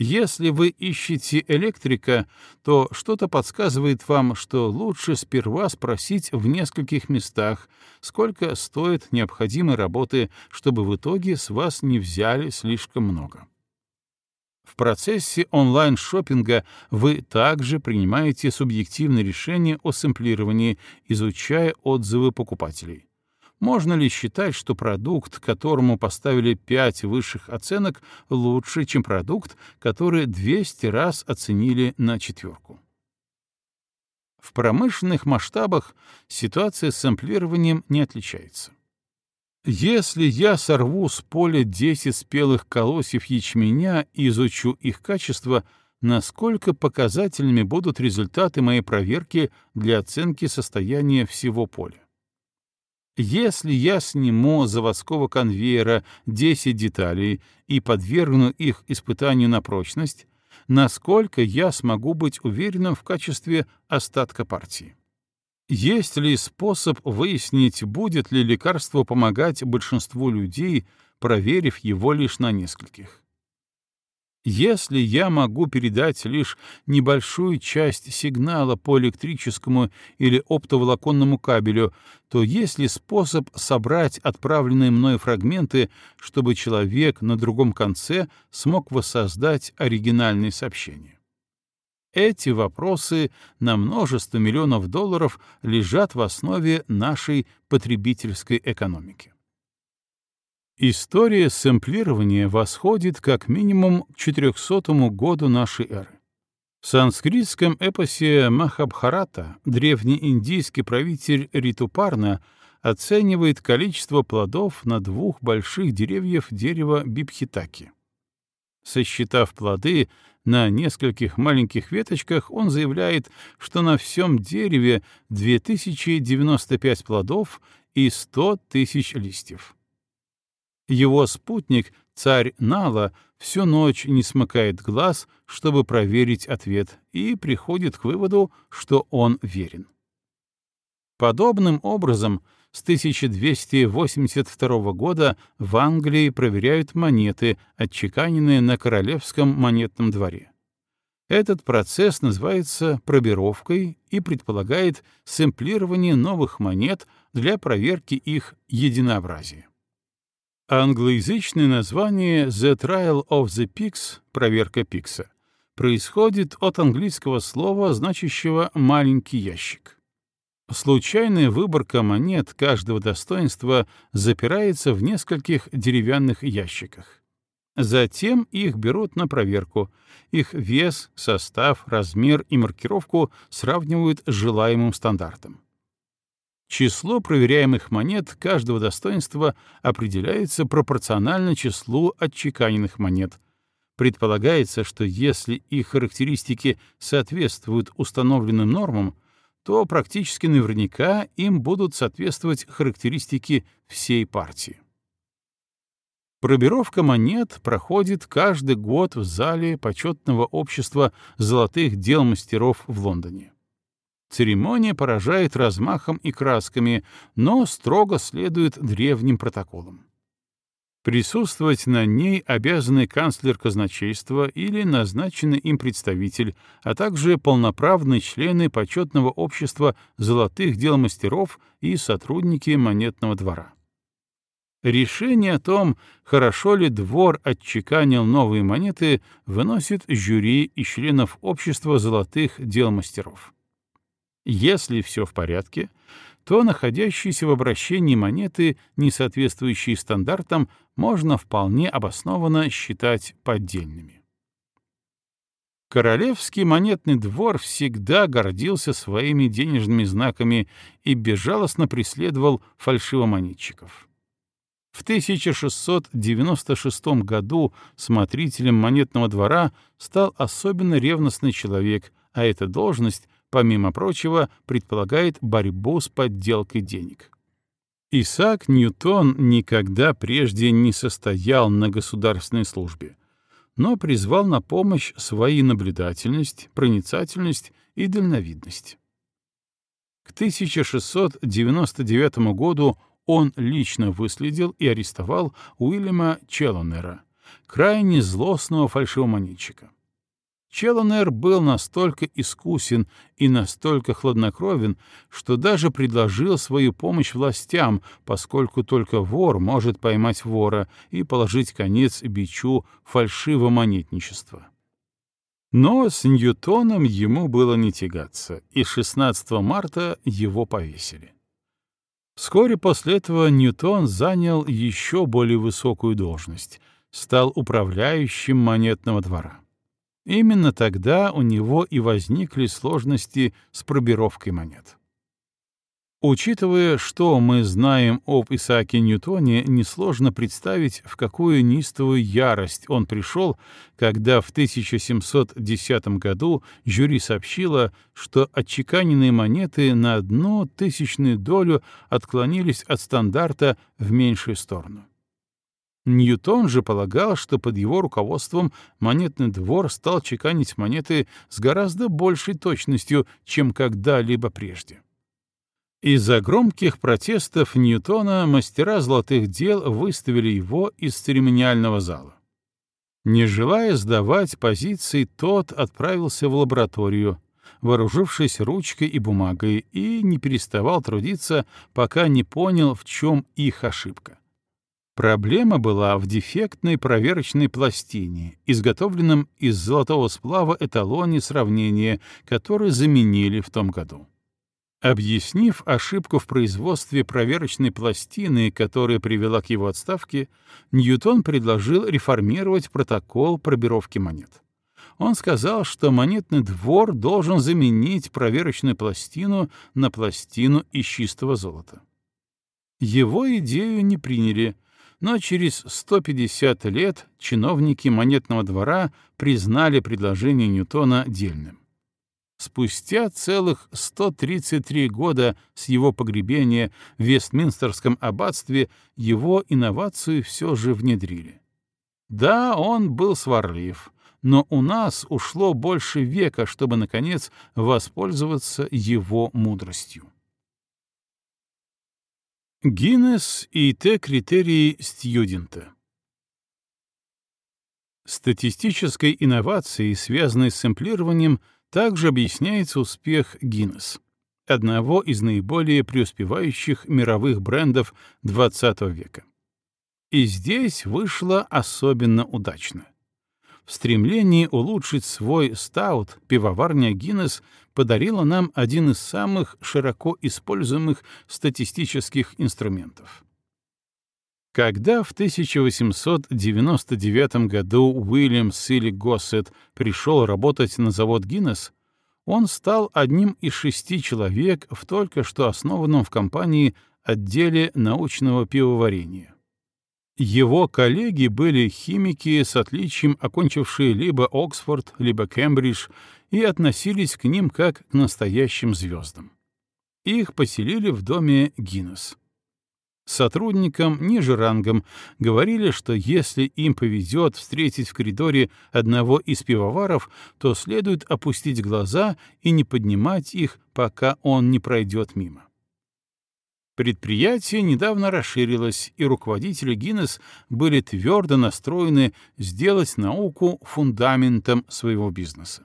Если вы ищете электрика, то что-то подсказывает вам, что лучше сперва спросить в нескольких местах, сколько стоит необходимой работы, чтобы в итоге с вас не взяли слишком много. В процессе онлайн-шоппинга вы также принимаете субъективные решения о сэмплировании, изучая отзывы покупателей. Можно ли считать, что продукт, которому поставили 5 высших оценок, лучше, чем продукт, который 200 раз оценили на четверку? В промышленных масштабах ситуация с сэмплированием не отличается. Если я сорву с поля 10 спелых колосьев ячменя и изучу их качество, насколько показательными будут результаты моей проверки для оценки состояния всего поля? Если я сниму заводского конвейера 10 деталей и подвергну их испытанию на прочность, насколько я смогу быть уверенным в качестве остатка партии? Есть ли способ выяснить, будет ли лекарство помогать большинству людей, проверив его лишь на нескольких? Если я могу передать лишь небольшую часть сигнала по электрическому или оптоволоконному кабелю, то есть ли способ собрать отправленные мной фрагменты, чтобы человек на другом конце смог воссоздать оригинальные сообщения? Эти вопросы на множество миллионов долларов лежат в основе нашей потребительской экономики. История сэмплирования восходит как минимум к 400 году нашей эры. В санскритском эпосе Махабхарата древнеиндийский правитель Ритупарна оценивает количество плодов на двух больших деревьев дерева Бибхитаки. Сосчитав плоды, на нескольких маленьких веточках он заявляет, что на всем дереве 2095 плодов и 100 тысяч листьев. Его спутник, царь Нала, всю ночь не смыкает глаз, чтобы проверить ответ, и приходит к выводу, что он верен. Подобным образом, с 1282 года в Англии проверяют монеты, отчеканенные на Королевском монетном дворе. Этот процесс называется пробировкой и предполагает сэмплирование новых монет для проверки их единообразия. Англоязычное название «The Trial of the Pigs» — проверка Пикса — происходит от английского слова, значащего «маленький ящик». Случайная выборка монет каждого достоинства запирается в нескольких деревянных ящиках. Затем их берут на проверку. Их вес, состав, размер и маркировку сравнивают с желаемым стандартом. Число проверяемых монет каждого достоинства определяется пропорционально числу отчеканенных монет. Предполагается, что если их характеристики соответствуют установленным нормам, то практически наверняка им будут соответствовать характеристики всей партии. Пробировка монет проходит каждый год в зале почетного общества золотых дел мастеров в Лондоне. Церемония поражает размахом и красками, но строго следует древним протоколам. Присутствовать на ней обязаны канцлер казначейства или назначенный им представитель, а также полноправные члены почетного общества золотых дел мастеров и сотрудники монетного двора. Решение о том, хорошо ли двор отчеканил новые монеты, выносит жюри и членов общества золотых дел мастеров. Если все в порядке, то находящиеся в обращении монеты, не соответствующие стандартам, можно вполне обоснованно считать поддельными. Королевский монетный двор всегда гордился своими денежными знаками и безжалостно преследовал фальшивомонетчиков. В 1696 году смотрителем монетного двора стал особенно ревностный человек, а эта должность помимо прочего, предполагает борьбу с подделкой денег. Исаак Ньютон никогда прежде не состоял на государственной службе, но призвал на помощь свои наблюдательность, проницательность и дальновидность. К 1699 году он лично выследил и арестовал Уильяма Челлонера, крайне злостного фальшивомонетчика. Челленер был настолько искусен и настолько хладнокровен, что даже предложил свою помощь властям, поскольку только вор может поймать вора и положить конец бичу фальшивомонетничества. Но с Ньютоном ему было не тягаться, и 16 марта его повесили. Вскоре после этого Ньютон занял еще более высокую должность — стал управляющим монетного двора. Именно тогда у него и возникли сложности с пробировкой монет. Учитывая, что мы знаем об Исааке Ньютоне, несложно представить, в какую неистовую ярость он пришел, когда в 1710 году жюри сообщило, что отчеканенные монеты на одну тысячную долю отклонились от стандарта в меньшую сторону. Ньютон же полагал, что под его руководством монетный двор стал чеканить монеты с гораздо большей точностью, чем когда-либо прежде. Из-за громких протестов Ньютона мастера золотых дел выставили его из церемониального зала. Не желая сдавать позиции, тот отправился в лабораторию, вооружившись ручкой и бумагой, и не переставал трудиться, пока не понял, в чем их ошибка. Проблема была в дефектной проверочной пластине, изготовленном из золотого сплава эталоне сравнения, который заменили в том году. Объяснив ошибку в производстве проверочной пластины, которая привела к его отставке, Ньютон предложил реформировать протокол пробировки монет. Он сказал, что монетный двор должен заменить проверочную пластину на пластину из чистого золота. Его идею не приняли, но через 150 лет чиновники монетного двора признали предложение Ньютона дельным. Спустя целых 133 года с его погребения в Вестминстерском аббатстве его инновацию все же внедрили. Да, он был сварлив, но у нас ушло больше века, чтобы, наконец, воспользоваться его мудростью. Гиннес и Т-критерии студента Статистической инновацией, связанной с сэмплированием, также объясняется успех Гиннес, одного из наиболее преуспевающих мировых брендов XX века. И здесь вышло особенно удачно. В стремлении улучшить свой стаут пивоварня Гиннес подарила нам один из самых широко используемых статистических инструментов. Когда в 1899 году Уильям Силли Госсет пришел работать на завод Гиннес, он стал одним из шести человек в только что основанном в компании отделе научного пивоварения. Его коллеги были химики с отличием, окончившие либо Оксфорд, либо Кембридж, и относились к ним как к настоящим звездам. Их поселили в доме Гиннес. Сотрудникам ниже рангом говорили, что если им повезет встретить в коридоре одного из пивоваров, то следует опустить глаза и не поднимать их, пока он не пройдет мимо. Предприятие недавно расширилось, и руководители Гиннес были твердо настроены сделать науку фундаментом своего бизнеса.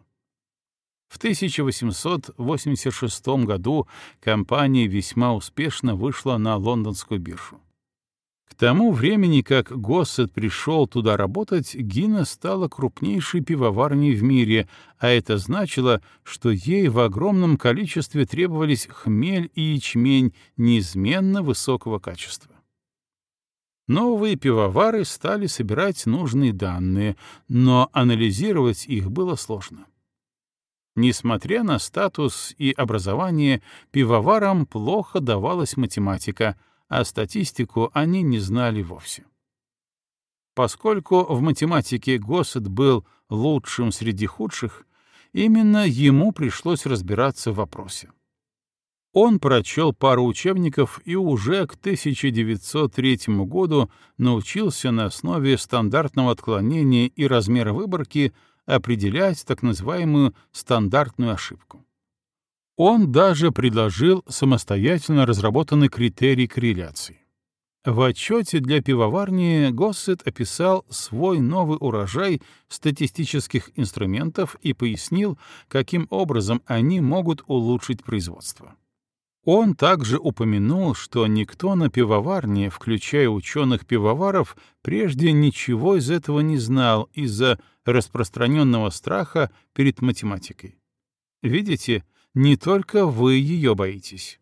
В 1886 году компания весьма успешно вышла на лондонскую биржу. К тому времени, как Госсет пришел туда работать, Гина стала крупнейшей пивоварней в мире, а это значило, что ей в огромном количестве требовались хмель и ячмень неизменно высокого качества. Новые пивовары стали собирать нужные данные, но анализировать их было сложно. Несмотря на статус и образование, пивоварам плохо давалась математика, а статистику они не знали вовсе. Поскольку в математике Госсет был лучшим среди худших, именно ему пришлось разбираться в вопросе. Он прочел пару учебников и уже к 1903 году научился на основе стандартного отклонения и размера выборки определять так называемую стандартную ошибку. Он даже предложил самостоятельно разработанный критерий корреляции. В отчете для пивоварни Госсет описал свой новый урожай статистических инструментов и пояснил, каким образом они могут улучшить производство. Он также упомянул, что никто на пивоварне, включая ученых-пивоваров, прежде ничего из этого не знал из-за распространенного страха перед математикой. Видите, не только вы ее боитесь.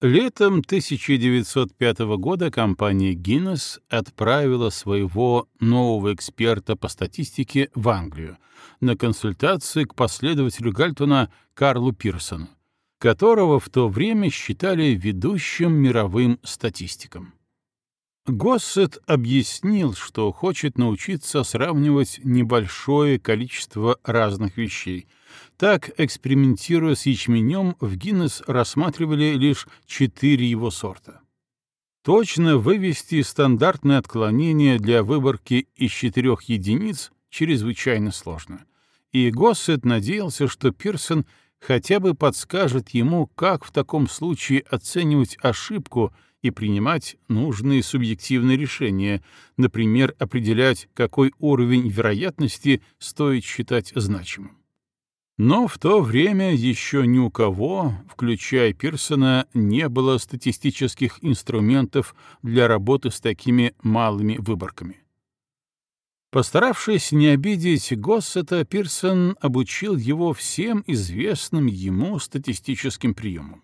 Летом 1905 года компания Guinness отправила своего нового эксперта по статистике в Англию на консультацию к последователю Гальтона Карлу Пирсону, которого в то время считали ведущим мировым статистиком. Госсет объяснил, что хочет научиться сравнивать небольшое количество разных вещей. Так, экспериментируя с ячменем, в Гиннес рассматривали лишь четыре его сорта. Точно вывести стандартное отклонение для выборки из четырех единиц чрезвычайно сложно. И Госсет надеялся, что Пирсон хотя бы подскажет ему, как в таком случае оценивать ошибку и принимать нужные субъективные решения, например, определять, какой уровень вероятности стоит считать значимым. Но в то время еще ни у кого, включая Пирсона, не было статистических инструментов для работы с такими малыми выборками. Постаравшись не обидеть Госсета, Пирсон обучил его всем известным ему статистическим приемам.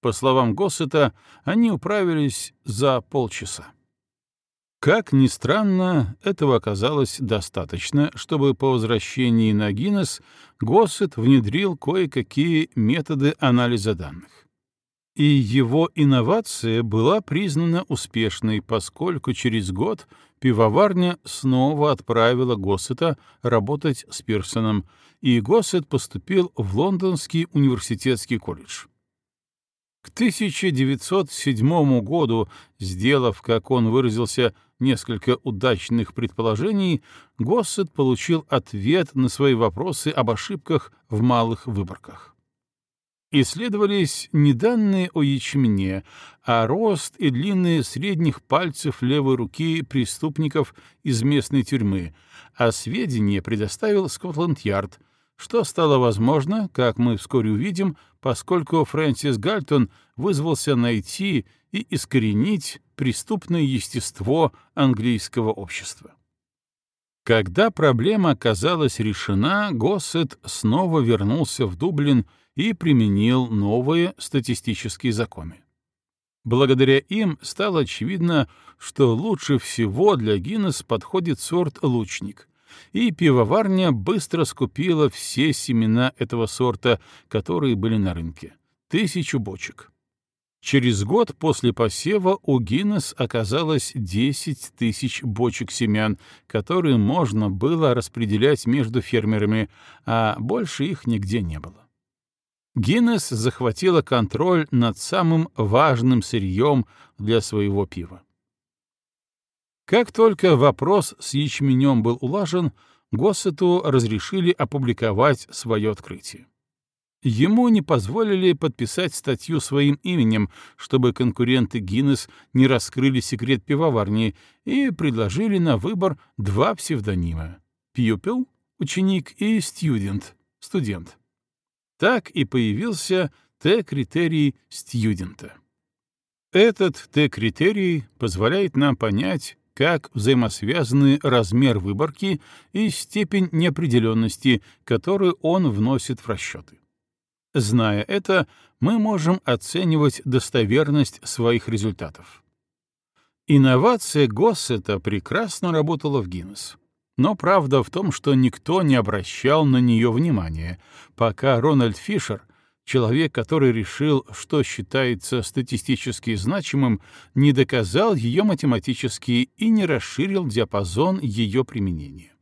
По словам Госсета, они управились за полчаса. Как ни странно, этого оказалось достаточно, чтобы по возвращении на Гиннес Госсет внедрил кое-какие методы анализа данных. И его инновация была признана успешной, поскольку через год пивоварня снова отправила Госсета работать с Пирсоном, и Госсет поступил в Лондонский университетский колледж. К 1907 году, сделав, как он выразился, несколько удачных предположений, Госсет получил ответ на свои вопросы об ошибках в малых выборках. Исследовались не данные о ячмене, а рост и длины средних пальцев левой руки преступников из местной тюрьмы, а сведения предоставил Скотланд-Ярд — что стало возможно, как мы вскоре увидим, поскольку Фрэнсис Гальтон вызвался найти и искоренить преступное естество английского общества. Когда проблема оказалась решена, Госсет снова вернулся в Дублин и применил новые статистические законы. Благодаря им стало очевидно, что лучше всего для Гиннес подходит сорт «Лучник», и пивоварня быстро скупила все семена этого сорта, которые были на рынке — тысячу бочек. Через год после посева у Гиннес оказалось 10 тысяч бочек семян, которые можно было распределять между фермерами, а больше их нигде не было. Гиннес захватила контроль над самым важным сырьем для своего пива. Как только вопрос с ячменем был улажен, Госсету разрешили опубликовать свое открытие. Ему не позволили подписать статью своим именем, чтобы конкуренты Гиннес не раскрыли секрет пивоварни, и предложили на выбор два псевдонима — «Пьюпил» — ученик и «Студент» — студент. Так и появился Т-критерий студента. Этот Т-критерий позволяет нам понять, как взаимосвязаны размер выборки и степень неопределенности, которую он вносит в расчеты. Зная это, мы можем оценивать достоверность своих результатов. Инновация Госсета прекрасно работала в Гиннес. Но правда в том, что никто не обращал на нее внимания, пока Рональд Фишер, человек, который решил, что считается статистически значимым, не доказал ее математически и не расширил диапазон ее применения.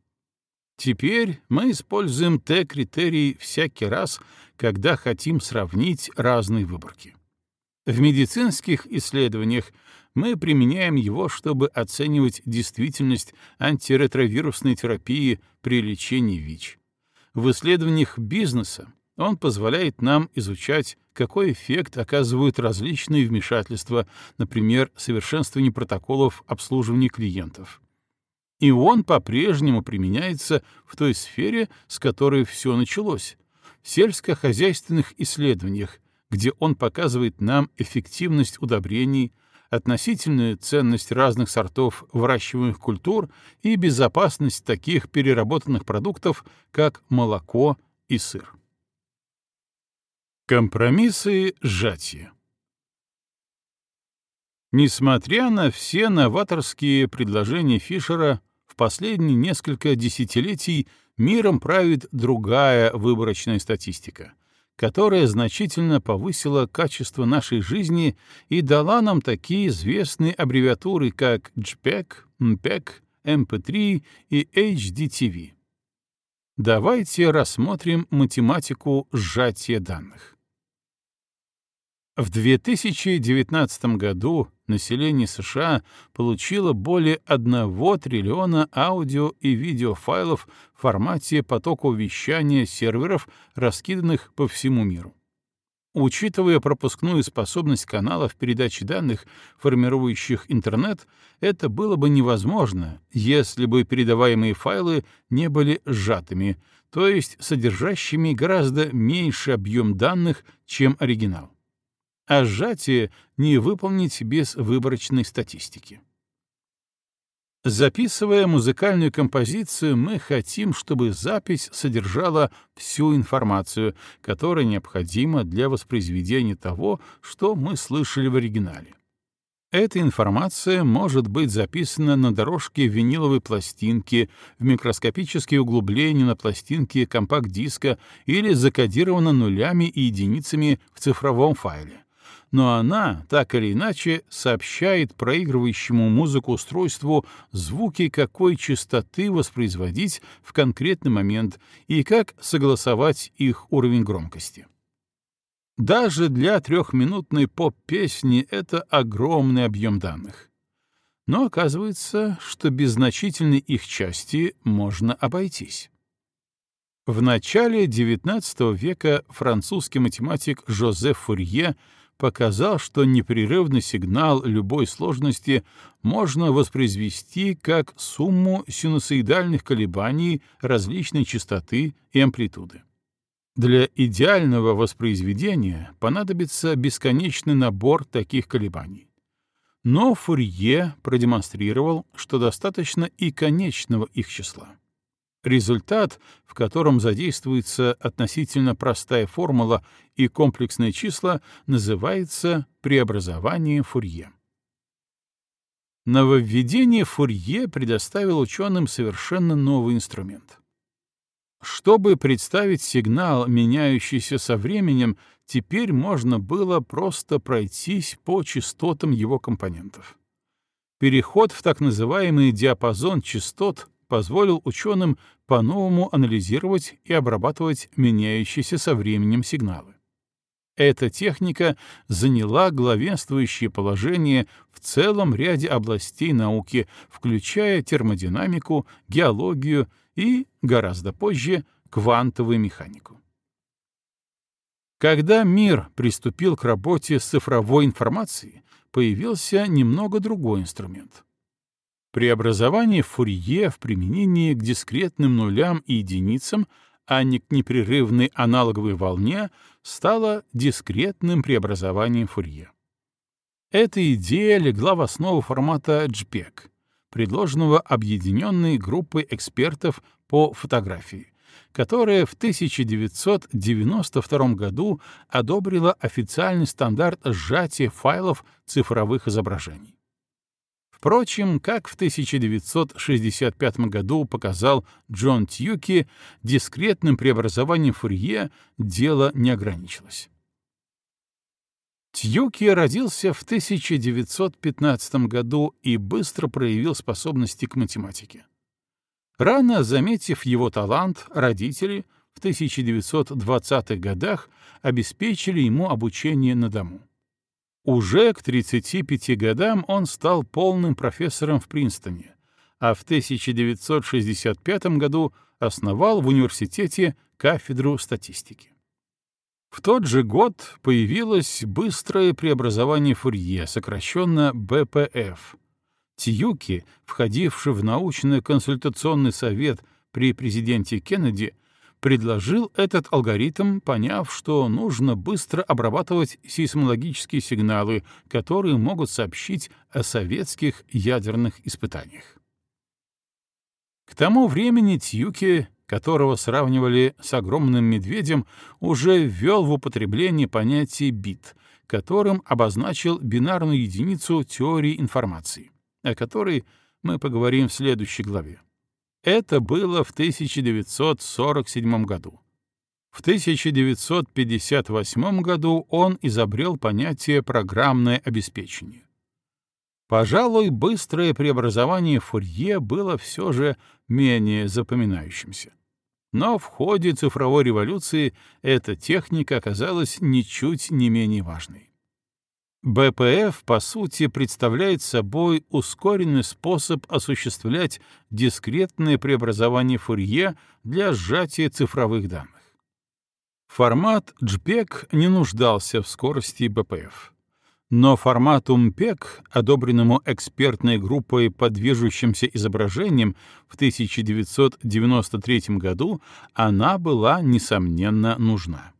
Теперь мы используем Т-критерий всякий раз, когда хотим сравнить разные выборки. В медицинских исследованиях мы применяем его, чтобы оценивать действительность антиретровирусной терапии при лечении ВИЧ. В исследованиях бизнеса он позволяет нам изучать, какой эффект оказывают различные вмешательства, например, совершенствование протоколов обслуживания клиентов и он по-прежнему применяется в той сфере, с которой все началось, в сельскохозяйственных исследованиях, где он показывает нам эффективность удобрений, относительную ценность разных сортов выращиваемых культур и безопасность таких переработанных продуктов, как молоко и сыр. Компромиссы сжатия Несмотря на все новаторские предложения Фишера, последние несколько десятилетий миром правит другая выборочная статистика, которая значительно повысила качество нашей жизни и дала нам такие известные аббревиатуры, как JPEG, MPEG, MP3 и HDTV. Давайте рассмотрим математику сжатия данных. В 2019 году население США получило более 1 триллиона аудио и видеофайлов в формате потока вещания серверов, раскиданных по всему миру. Учитывая пропускную способность каналов передачи данных, формирующих интернет, это было бы невозможно, если бы передаваемые файлы не были сжатыми, то есть содержащими гораздо меньший объем данных, чем оригинал а сжатие не выполнить без выборочной статистики. Записывая музыкальную композицию, мы хотим, чтобы запись содержала всю информацию, которая необходима для воспроизведения того, что мы слышали в оригинале. Эта информация может быть записана на дорожке виниловой пластинки, в микроскопические углубления на пластинке компакт-диска или закодирована нулями и единицами в цифровом файле но она, так или иначе, сообщает проигрывающему музыку устройству звуки какой частоты воспроизводить в конкретный момент и как согласовать их уровень громкости. Даже для трехминутной поп-песни это огромный объем данных. Но оказывается, что без значительной их части можно обойтись. В начале XIX века французский математик Жозеф Фурье показал, что непрерывный сигнал любой сложности можно воспроизвести как сумму синусоидальных колебаний различной частоты и амплитуды. Для идеального воспроизведения понадобится бесконечный набор таких колебаний. Но Фурье продемонстрировал, что достаточно и конечного их числа. Результат, в котором задействуется относительно простая формула и комплексные числа, называется преобразованием Фурье. Нововведение Фурье предоставил ученым совершенно новый инструмент. Чтобы представить сигнал, меняющийся со временем, теперь можно было просто пройтись по частотам его компонентов. Переход в так называемый диапазон частот позволил ученым по-новому анализировать и обрабатывать меняющиеся со временем сигналы. Эта техника заняла главенствующее положение в целом ряде областей науки, включая термодинамику, геологию и, гораздо позже, квантовую механику. Когда мир приступил к работе с цифровой информацией, появился немного другой инструмент. Преобразование Фурье в применении к дискретным нулям и единицам — а не к непрерывной аналоговой волне, стало дискретным преобразованием Фурье. Эта идея легла в основу формата JPEG, предложенного объединенной группой экспертов по фотографии, которая в 1992 году одобрила официальный стандарт сжатия файлов цифровых изображений. Впрочем, как в 1965 году показал Джон Тьюки, дискретным преобразованием Фурье дело не ограничилось. Тьюки родился в 1915 году и быстро проявил способности к математике. Рано заметив его талант, родители в 1920-х годах обеспечили ему обучение на дому. Уже к 35 годам он стал полным профессором в Принстоне, а в 1965 году основал в университете кафедру статистики. В тот же год появилось быстрое преобразование Фурье, сокращенно БПФ. Тьюки, входивший в научно-консультационный совет при президенте Кеннеди, предложил этот алгоритм, поняв, что нужно быстро обрабатывать сейсмологические сигналы, которые могут сообщить о советских ядерных испытаниях. К тому времени Тьюки, которого сравнивали с огромным медведем, уже ввел в употребление понятие бит, которым обозначил бинарную единицу теории информации, о которой мы поговорим в следующей главе. Это было в 1947 году. В 1958 году он изобрел понятие «программное обеспечение». Пожалуй, быстрое преобразование Фурье было все же менее запоминающимся. Но в ходе цифровой революции эта техника оказалась ничуть не менее важной. БПФ, по сути, представляет собой ускоренный способ осуществлять дискретное преобразование Фурье для сжатия цифровых данных. Формат JPEG не нуждался в скорости БПФ. Но формату MPEG, одобренному экспертной группой по движущимся изображениям в 1993 году, она была, несомненно, нужна.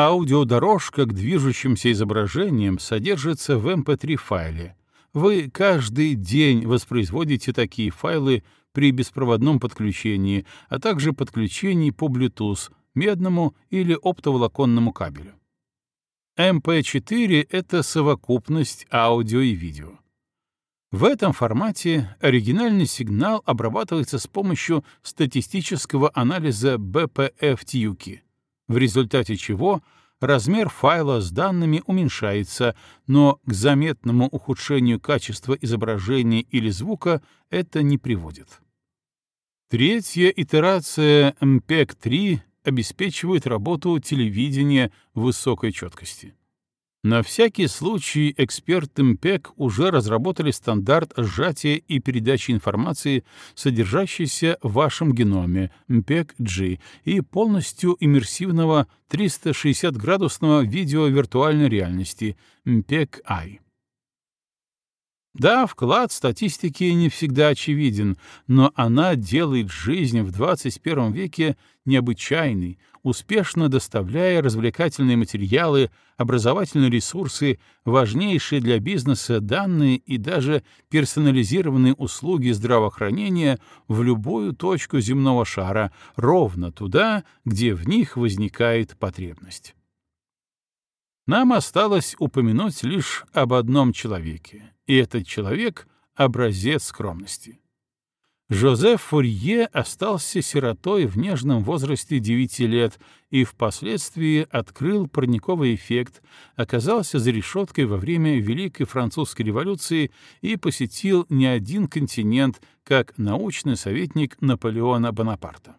Аудиодорожка к движущимся изображениям содержится в MP3 эм файле. Вы каждый день воспроизводите такие файлы при беспроводном подключении, а также подключении по Bluetooth, медному или оптоволоконному кабелю. MP4 — это совокупность аудио и видео. В этом формате оригинальный сигнал обрабатывается с помощью статистического анализа BPF-TUKI — в результате чего размер файла с данными уменьшается, но к заметному ухудшению качества изображения или звука это не приводит. Третья итерация MPEG-3 обеспечивает работу телевидения высокой четкости. На всякий случай эксперты МПЕК уже разработали стандарт сжатия и передачи информации, содержащейся в вашем геноме MPEG-G и полностью иммерсивного 360-градусного видео виртуальной реальности MPEG-I. Да, вклад статистики не всегда очевиден, но она делает жизнь в 21 веке необычайной, успешно доставляя развлекательные материалы, образовательные ресурсы, важнейшие для бизнеса данные и даже персонализированные услуги здравоохранения в любую точку земного шара, ровно туда, где в них возникает потребность. Нам осталось упомянуть лишь об одном человеке, и этот человек — образец скромности. Жозеф Фурье остался сиротой в нежном возрасте 9 лет и впоследствии открыл парниковый эффект, оказался за решеткой во время Великой Французской революции и посетил не один континент как научный советник Наполеона Бонапарта.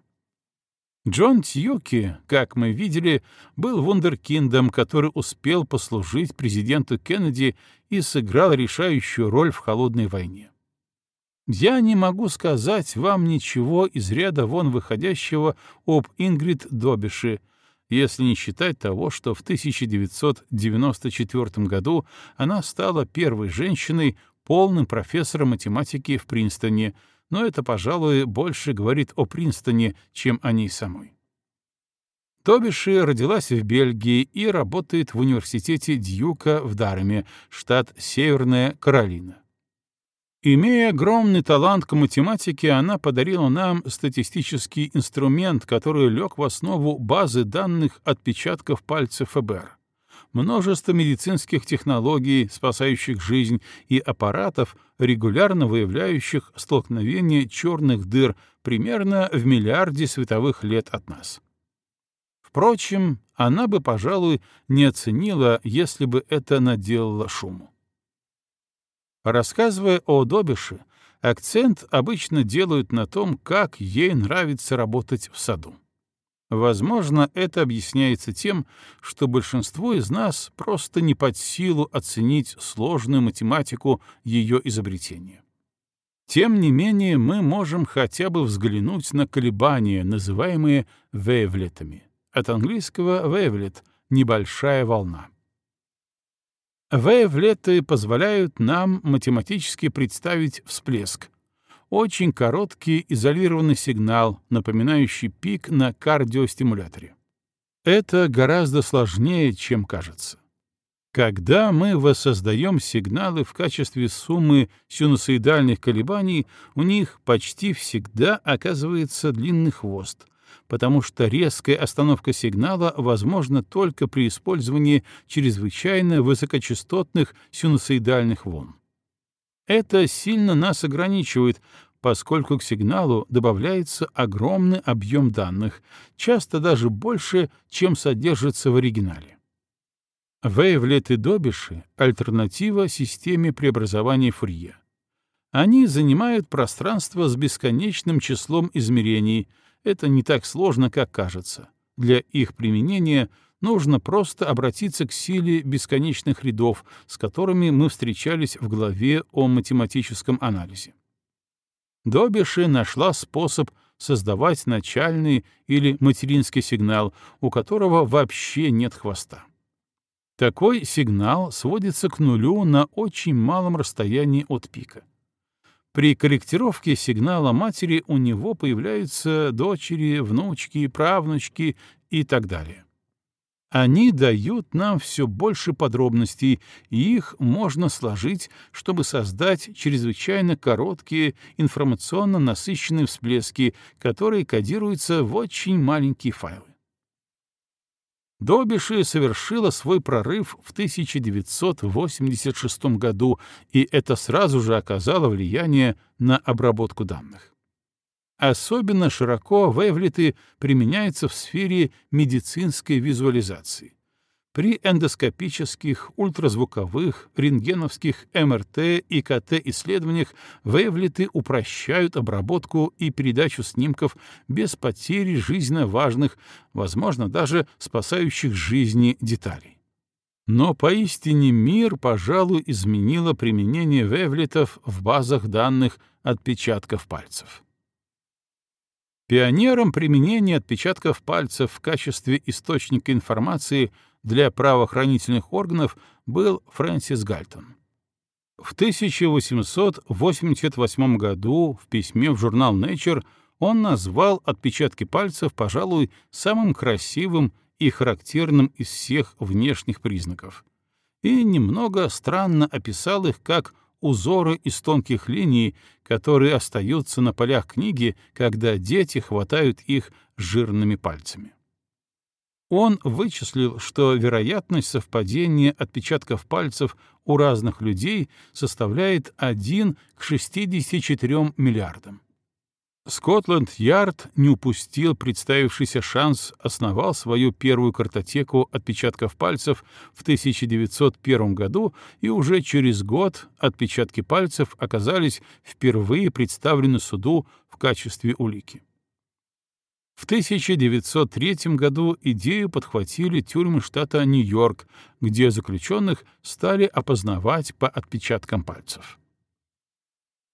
Джон Тьюки, как мы видели, был вундеркиндом, который успел послужить президенту Кеннеди и сыграл решающую роль в холодной войне. Я не могу сказать вам ничего из ряда вон выходящего об Ингрид Добиши, если не считать того, что в 1994 году она стала первой женщиной, полным профессором математики в Принстоне, но это, пожалуй, больше говорит о Принстоне, чем о ней самой. Тобиши родилась в Бельгии и работает в университете Дьюка в Дарме, штат Северная Каролина. Имея огромный талант к математике, она подарила нам статистический инструмент, который лег в основу базы данных отпечатков пальцев ФБР. Множество медицинских технологий, спасающих жизнь, и аппаратов, регулярно выявляющих столкновение черных дыр примерно в миллиарде световых лет от нас. Впрочем, она бы, пожалуй, не оценила, если бы это наделало шуму. Рассказывая о Добише, акцент обычно делают на том, как ей нравится работать в саду. Возможно, это объясняется тем, что большинству из нас просто не под силу оценить сложную математику ее изобретения. Тем не менее, мы можем хотя бы взглянуть на колебания, называемые вейвлетами. От английского «wavelet» — небольшая волна. Вейвлеты позволяют нам математически представить всплеск. Очень короткий изолированный сигнал, напоминающий пик на кардиостимуляторе. Это гораздо сложнее, чем кажется. Когда мы воссоздаем сигналы в качестве суммы синусоидальных колебаний, у них почти всегда оказывается длинный хвост, потому что резкая остановка сигнала возможна только при использовании чрезвычайно высокочастотных синусоидальных волн. Это сильно нас ограничивает, поскольку к сигналу добавляется огромный объем данных, часто даже больше, чем содержится в оригинале. Вейвлеты Добиши — альтернатива системе преобразования Фурье. Они занимают пространство с бесконечным числом измерений — это не так сложно, как кажется. Для их применения нужно просто обратиться к силе бесконечных рядов, с которыми мы встречались в главе о математическом анализе. Добиши нашла способ создавать начальный или материнский сигнал, у которого вообще нет хвоста. Такой сигнал сводится к нулю на очень малом расстоянии от пика. При корректировке сигнала матери у него появляются дочери, внучки, правнучки и так далее. Они дают нам все больше подробностей, и их можно сложить, чтобы создать чрезвычайно короткие информационно насыщенные всплески, которые кодируются в очень маленькие файлы. Добиши совершила свой прорыв в 1986 году, и это сразу же оказало влияние на обработку данных. Особенно широко вейвлеты применяются в сфере медицинской визуализации. При эндоскопических, ультразвуковых, рентгеновских МРТ и КТ-исследованиях вейвлеты упрощают обработку и передачу снимков без потери жизненно важных, возможно, даже спасающих жизни деталей. Но поистине мир, пожалуй, изменило применение вейвлетов в базах данных отпечатков пальцев. Пионером применения отпечатков пальцев в качестве источника информации — для правоохранительных органов был Фрэнсис Гальтон. В 1888 году в письме в журнал Nature он назвал отпечатки пальцев, пожалуй, самым красивым и характерным из всех внешних признаков, и немного странно описал их как узоры из тонких линий, которые остаются на полях книги, когда дети хватают их жирными пальцами. Он вычислил, что вероятность совпадения отпечатков пальцев у разных людей составляет 1 к 64 миллиардам. Скотланд-Ярд не упустил представившийся шанс, основал свою первую картотеку отпечатков пальцев в 1901 году, и уже через год отпечатки пальцев оказались впервые представлены суду в качестве улики. В 1903 году идею подхватили тюрьмы штата Нью-Йорк, где заключенных стали опознавать по отпечаткам пальцев.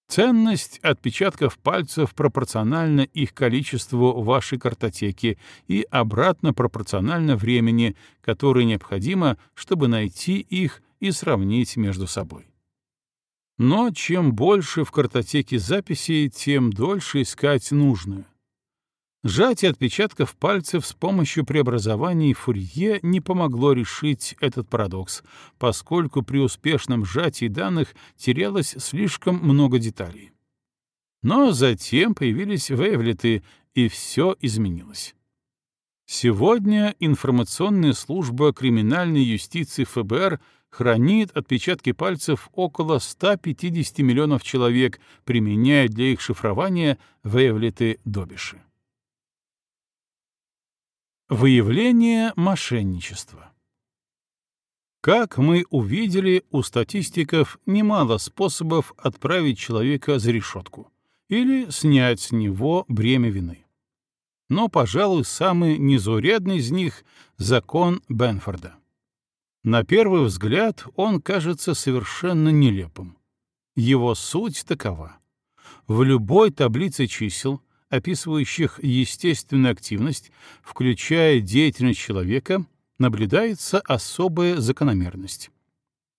Ценность отпечатков пальцев пропорциональна их количеству в вашей картотеке и обратно пропорциональна времени, которое необходимо, чтобы найти их и сравнить между собой. Но чем больше в картотеке записей, тем дольше искать нужную. Сжатие отпечатков пальцев с помощью преобразований Фурье не помогло решить этот парадокс, поскольку при успешном сжатии данных терялось слишком много деталей. Но затем появились вейвлеты, и все изменилось. Сегодня информационная служба криминальной юстиции ФБР хранит отпечатки пальцев около 150 миллионов человек, применяя для их шифрования вейвлеты-добиши. Выявление мошенничества. Как мы увидели, у статистиков немало способов отправить человека за решетку или снять с него бремя вины. Но, пожалуй, самый незаурядный из них — закон Бенфорда. На первый взгляд он кажется совершенно нелепым. Его суть такова. В любой таблице чисел описывающих естественную активность, включая деятельность человека, наблюдается особая закономерность.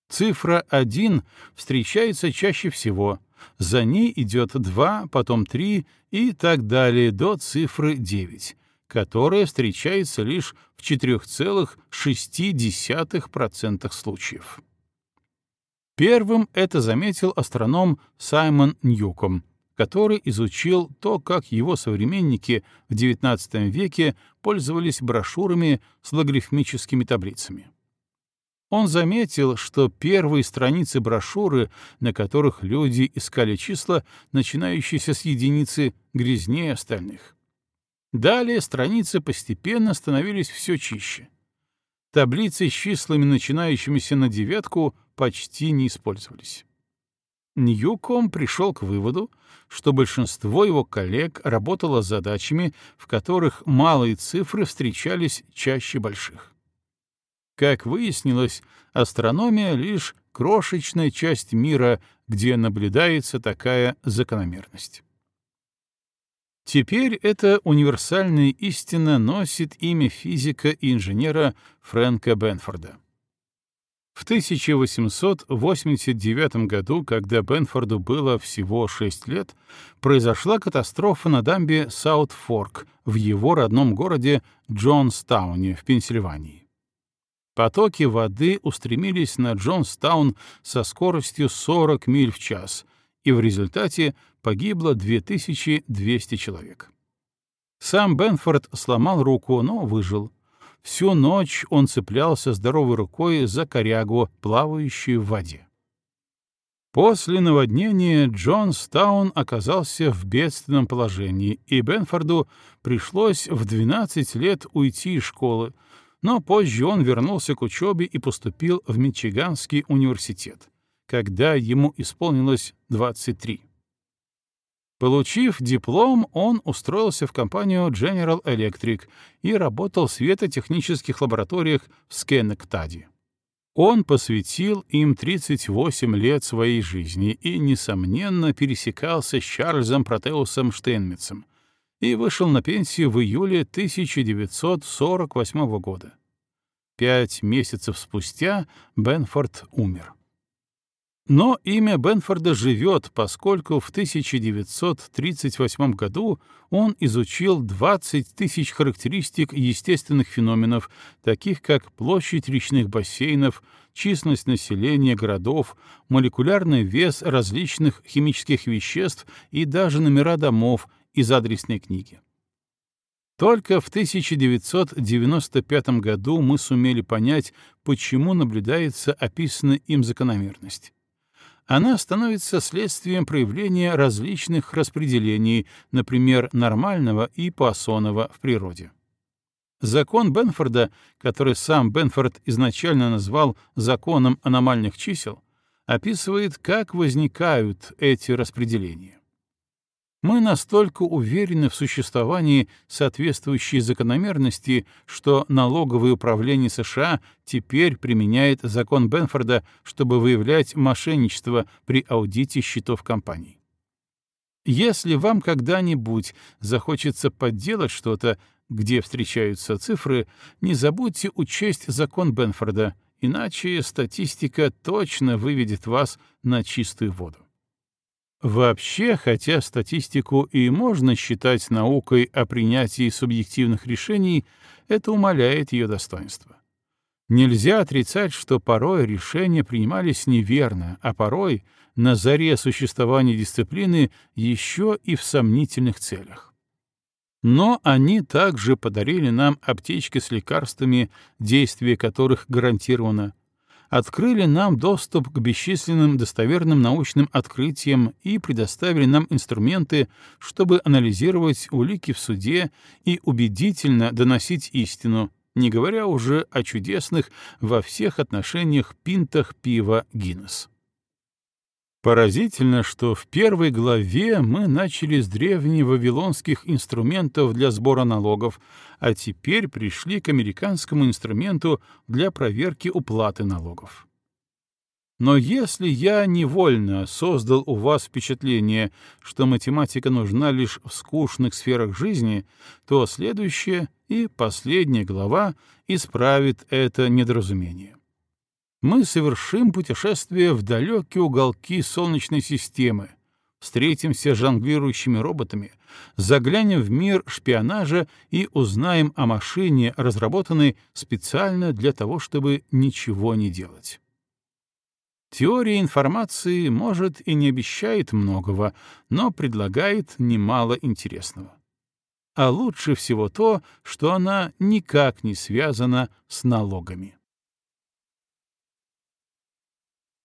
Цифра 1 встречается чаще всего, за ней идет 2, потом 3 и так далее до цифры 9, которая встречается лишь в 4,6% случаев. Первым это заметил астроном Саймон Ньюком — который изучил то, как его современники в XIX веке пользовались брошюрами с логарифмическими таблицами. Он заметил, что первые страницы брошюры, на которых люди искали числа, начинающиеся с единицы, грязнее остальных. Далее страницы постепенно становились все чище. Таблицы с числами, начинающимися на девятку, почти не использовались. Ньюком пришел к выводу, что большинство его коллег работало с задачами, в которых малые цифры встречались чаще больших. Как выяснилось, астрономия — лишь крошечная часть мира, где наблюдается такая закономерность. Теперь эта универсальная истина носит имя физика и инженера Фрэнка Бенфорда. В 1889 году, когда Бенфорду было всего 6 лет, произошла катастрофа на дамбе Саут-Форк в его родном городе Джонстауне в Пенсильвании. Потоки воды устремились на Джонстаун со скоростью 40 миль в час, и в результате погибло 2200 человек. Сам Бенфорд сломал руку, но выжил. Всю ночь он цеплялся здоровой рукой за корягу, плавающую в воде. После наводнения Джонстаун оказался в бедственном положении, и Бенфорду пришлось в 12 лет уйти из школы, но позже он вернулся к учебе и поступил в Мичиганский университет, когда ему исполнилось 23. Получив диплом, он устроился в компанию General Electric и работал в светотехнических лабораториях в Скеннектаде. Он посвятил им 38 лет своей жизни и, несомненно, пересекался с Чарльзом Протеусом Штейнмитцем и вышел на пенсию в июле 1948 года. Пять месяцев спустя Бенфорд умер. Но имя Бенфорда живет, поскольку в 1938 году он изучил 20 тысяч характеристик естественных феноменов, таких как площадь речных бассейнов, численность населения городов, молекулярный вес различных химических веществ и даже номера домов из адресной книги. Только в 1995 году мы сумели понять, почему наблюдается описанная им закономерность она становится следствием проявления различных распределений, например, нормального и пуассонова в природе. Закон Бенфорда, который сам Бенфорд изначально назвал законом аномальных чисел, описывает, как возникают эти распределения. Мы настолько уверены в существовании соответствующей закономерности, что налоговое управление США теперь применяет закон Бенфорда, чтобы выявлять мошенничество при аудите счетов компаний. Если вам когда-нибудь захочется подделать что-то, где встречаются цифры, не забудьте учесть закон Бенфорда, иначе статистика точно выведет вас на чистую воду. Вообще, хотя статистику и можно считать наукой о принятии субъективных решений, это умаляет ее достоинство. Нельзя отрицать, что порой решения принимались неверно, а порой, на заре существования дисциплины, еще и в сомнительных целях. Но они также подарили нам аптечки с лекарствами, действие которых гарантировано, открыли нам доступ к бесчисленным достоверным научным открытиям и предоставили нам инструменты, чтобы анализировать улики в суде и убедительно доносить истину, не говоря уже о чудесных во всех отношениях пинтах пива Гиннес. Поразительно, что в первой главе мы начали с древних вавилонских инструментов для сбора налогов, а теперь пришли к американскому инструменту для проверки уплаты налогов. Но если я невольно создал у вас впечатление, что математика нужна лишь в скучных сферах жизни, то следующая и последняя глава исправит это недоразумение мы совершим путешествие в далекие уголки Солнечной системы, встретимся с жонглирующими роботами, заглянем в мир шпионажа и узнаем о машине, разработанной специально для того, чтобы ничего не делать. Теория информации, может, и не обещает многого, но предлагает немало интересного. А лучше всего то, что она никак не связана с налогами.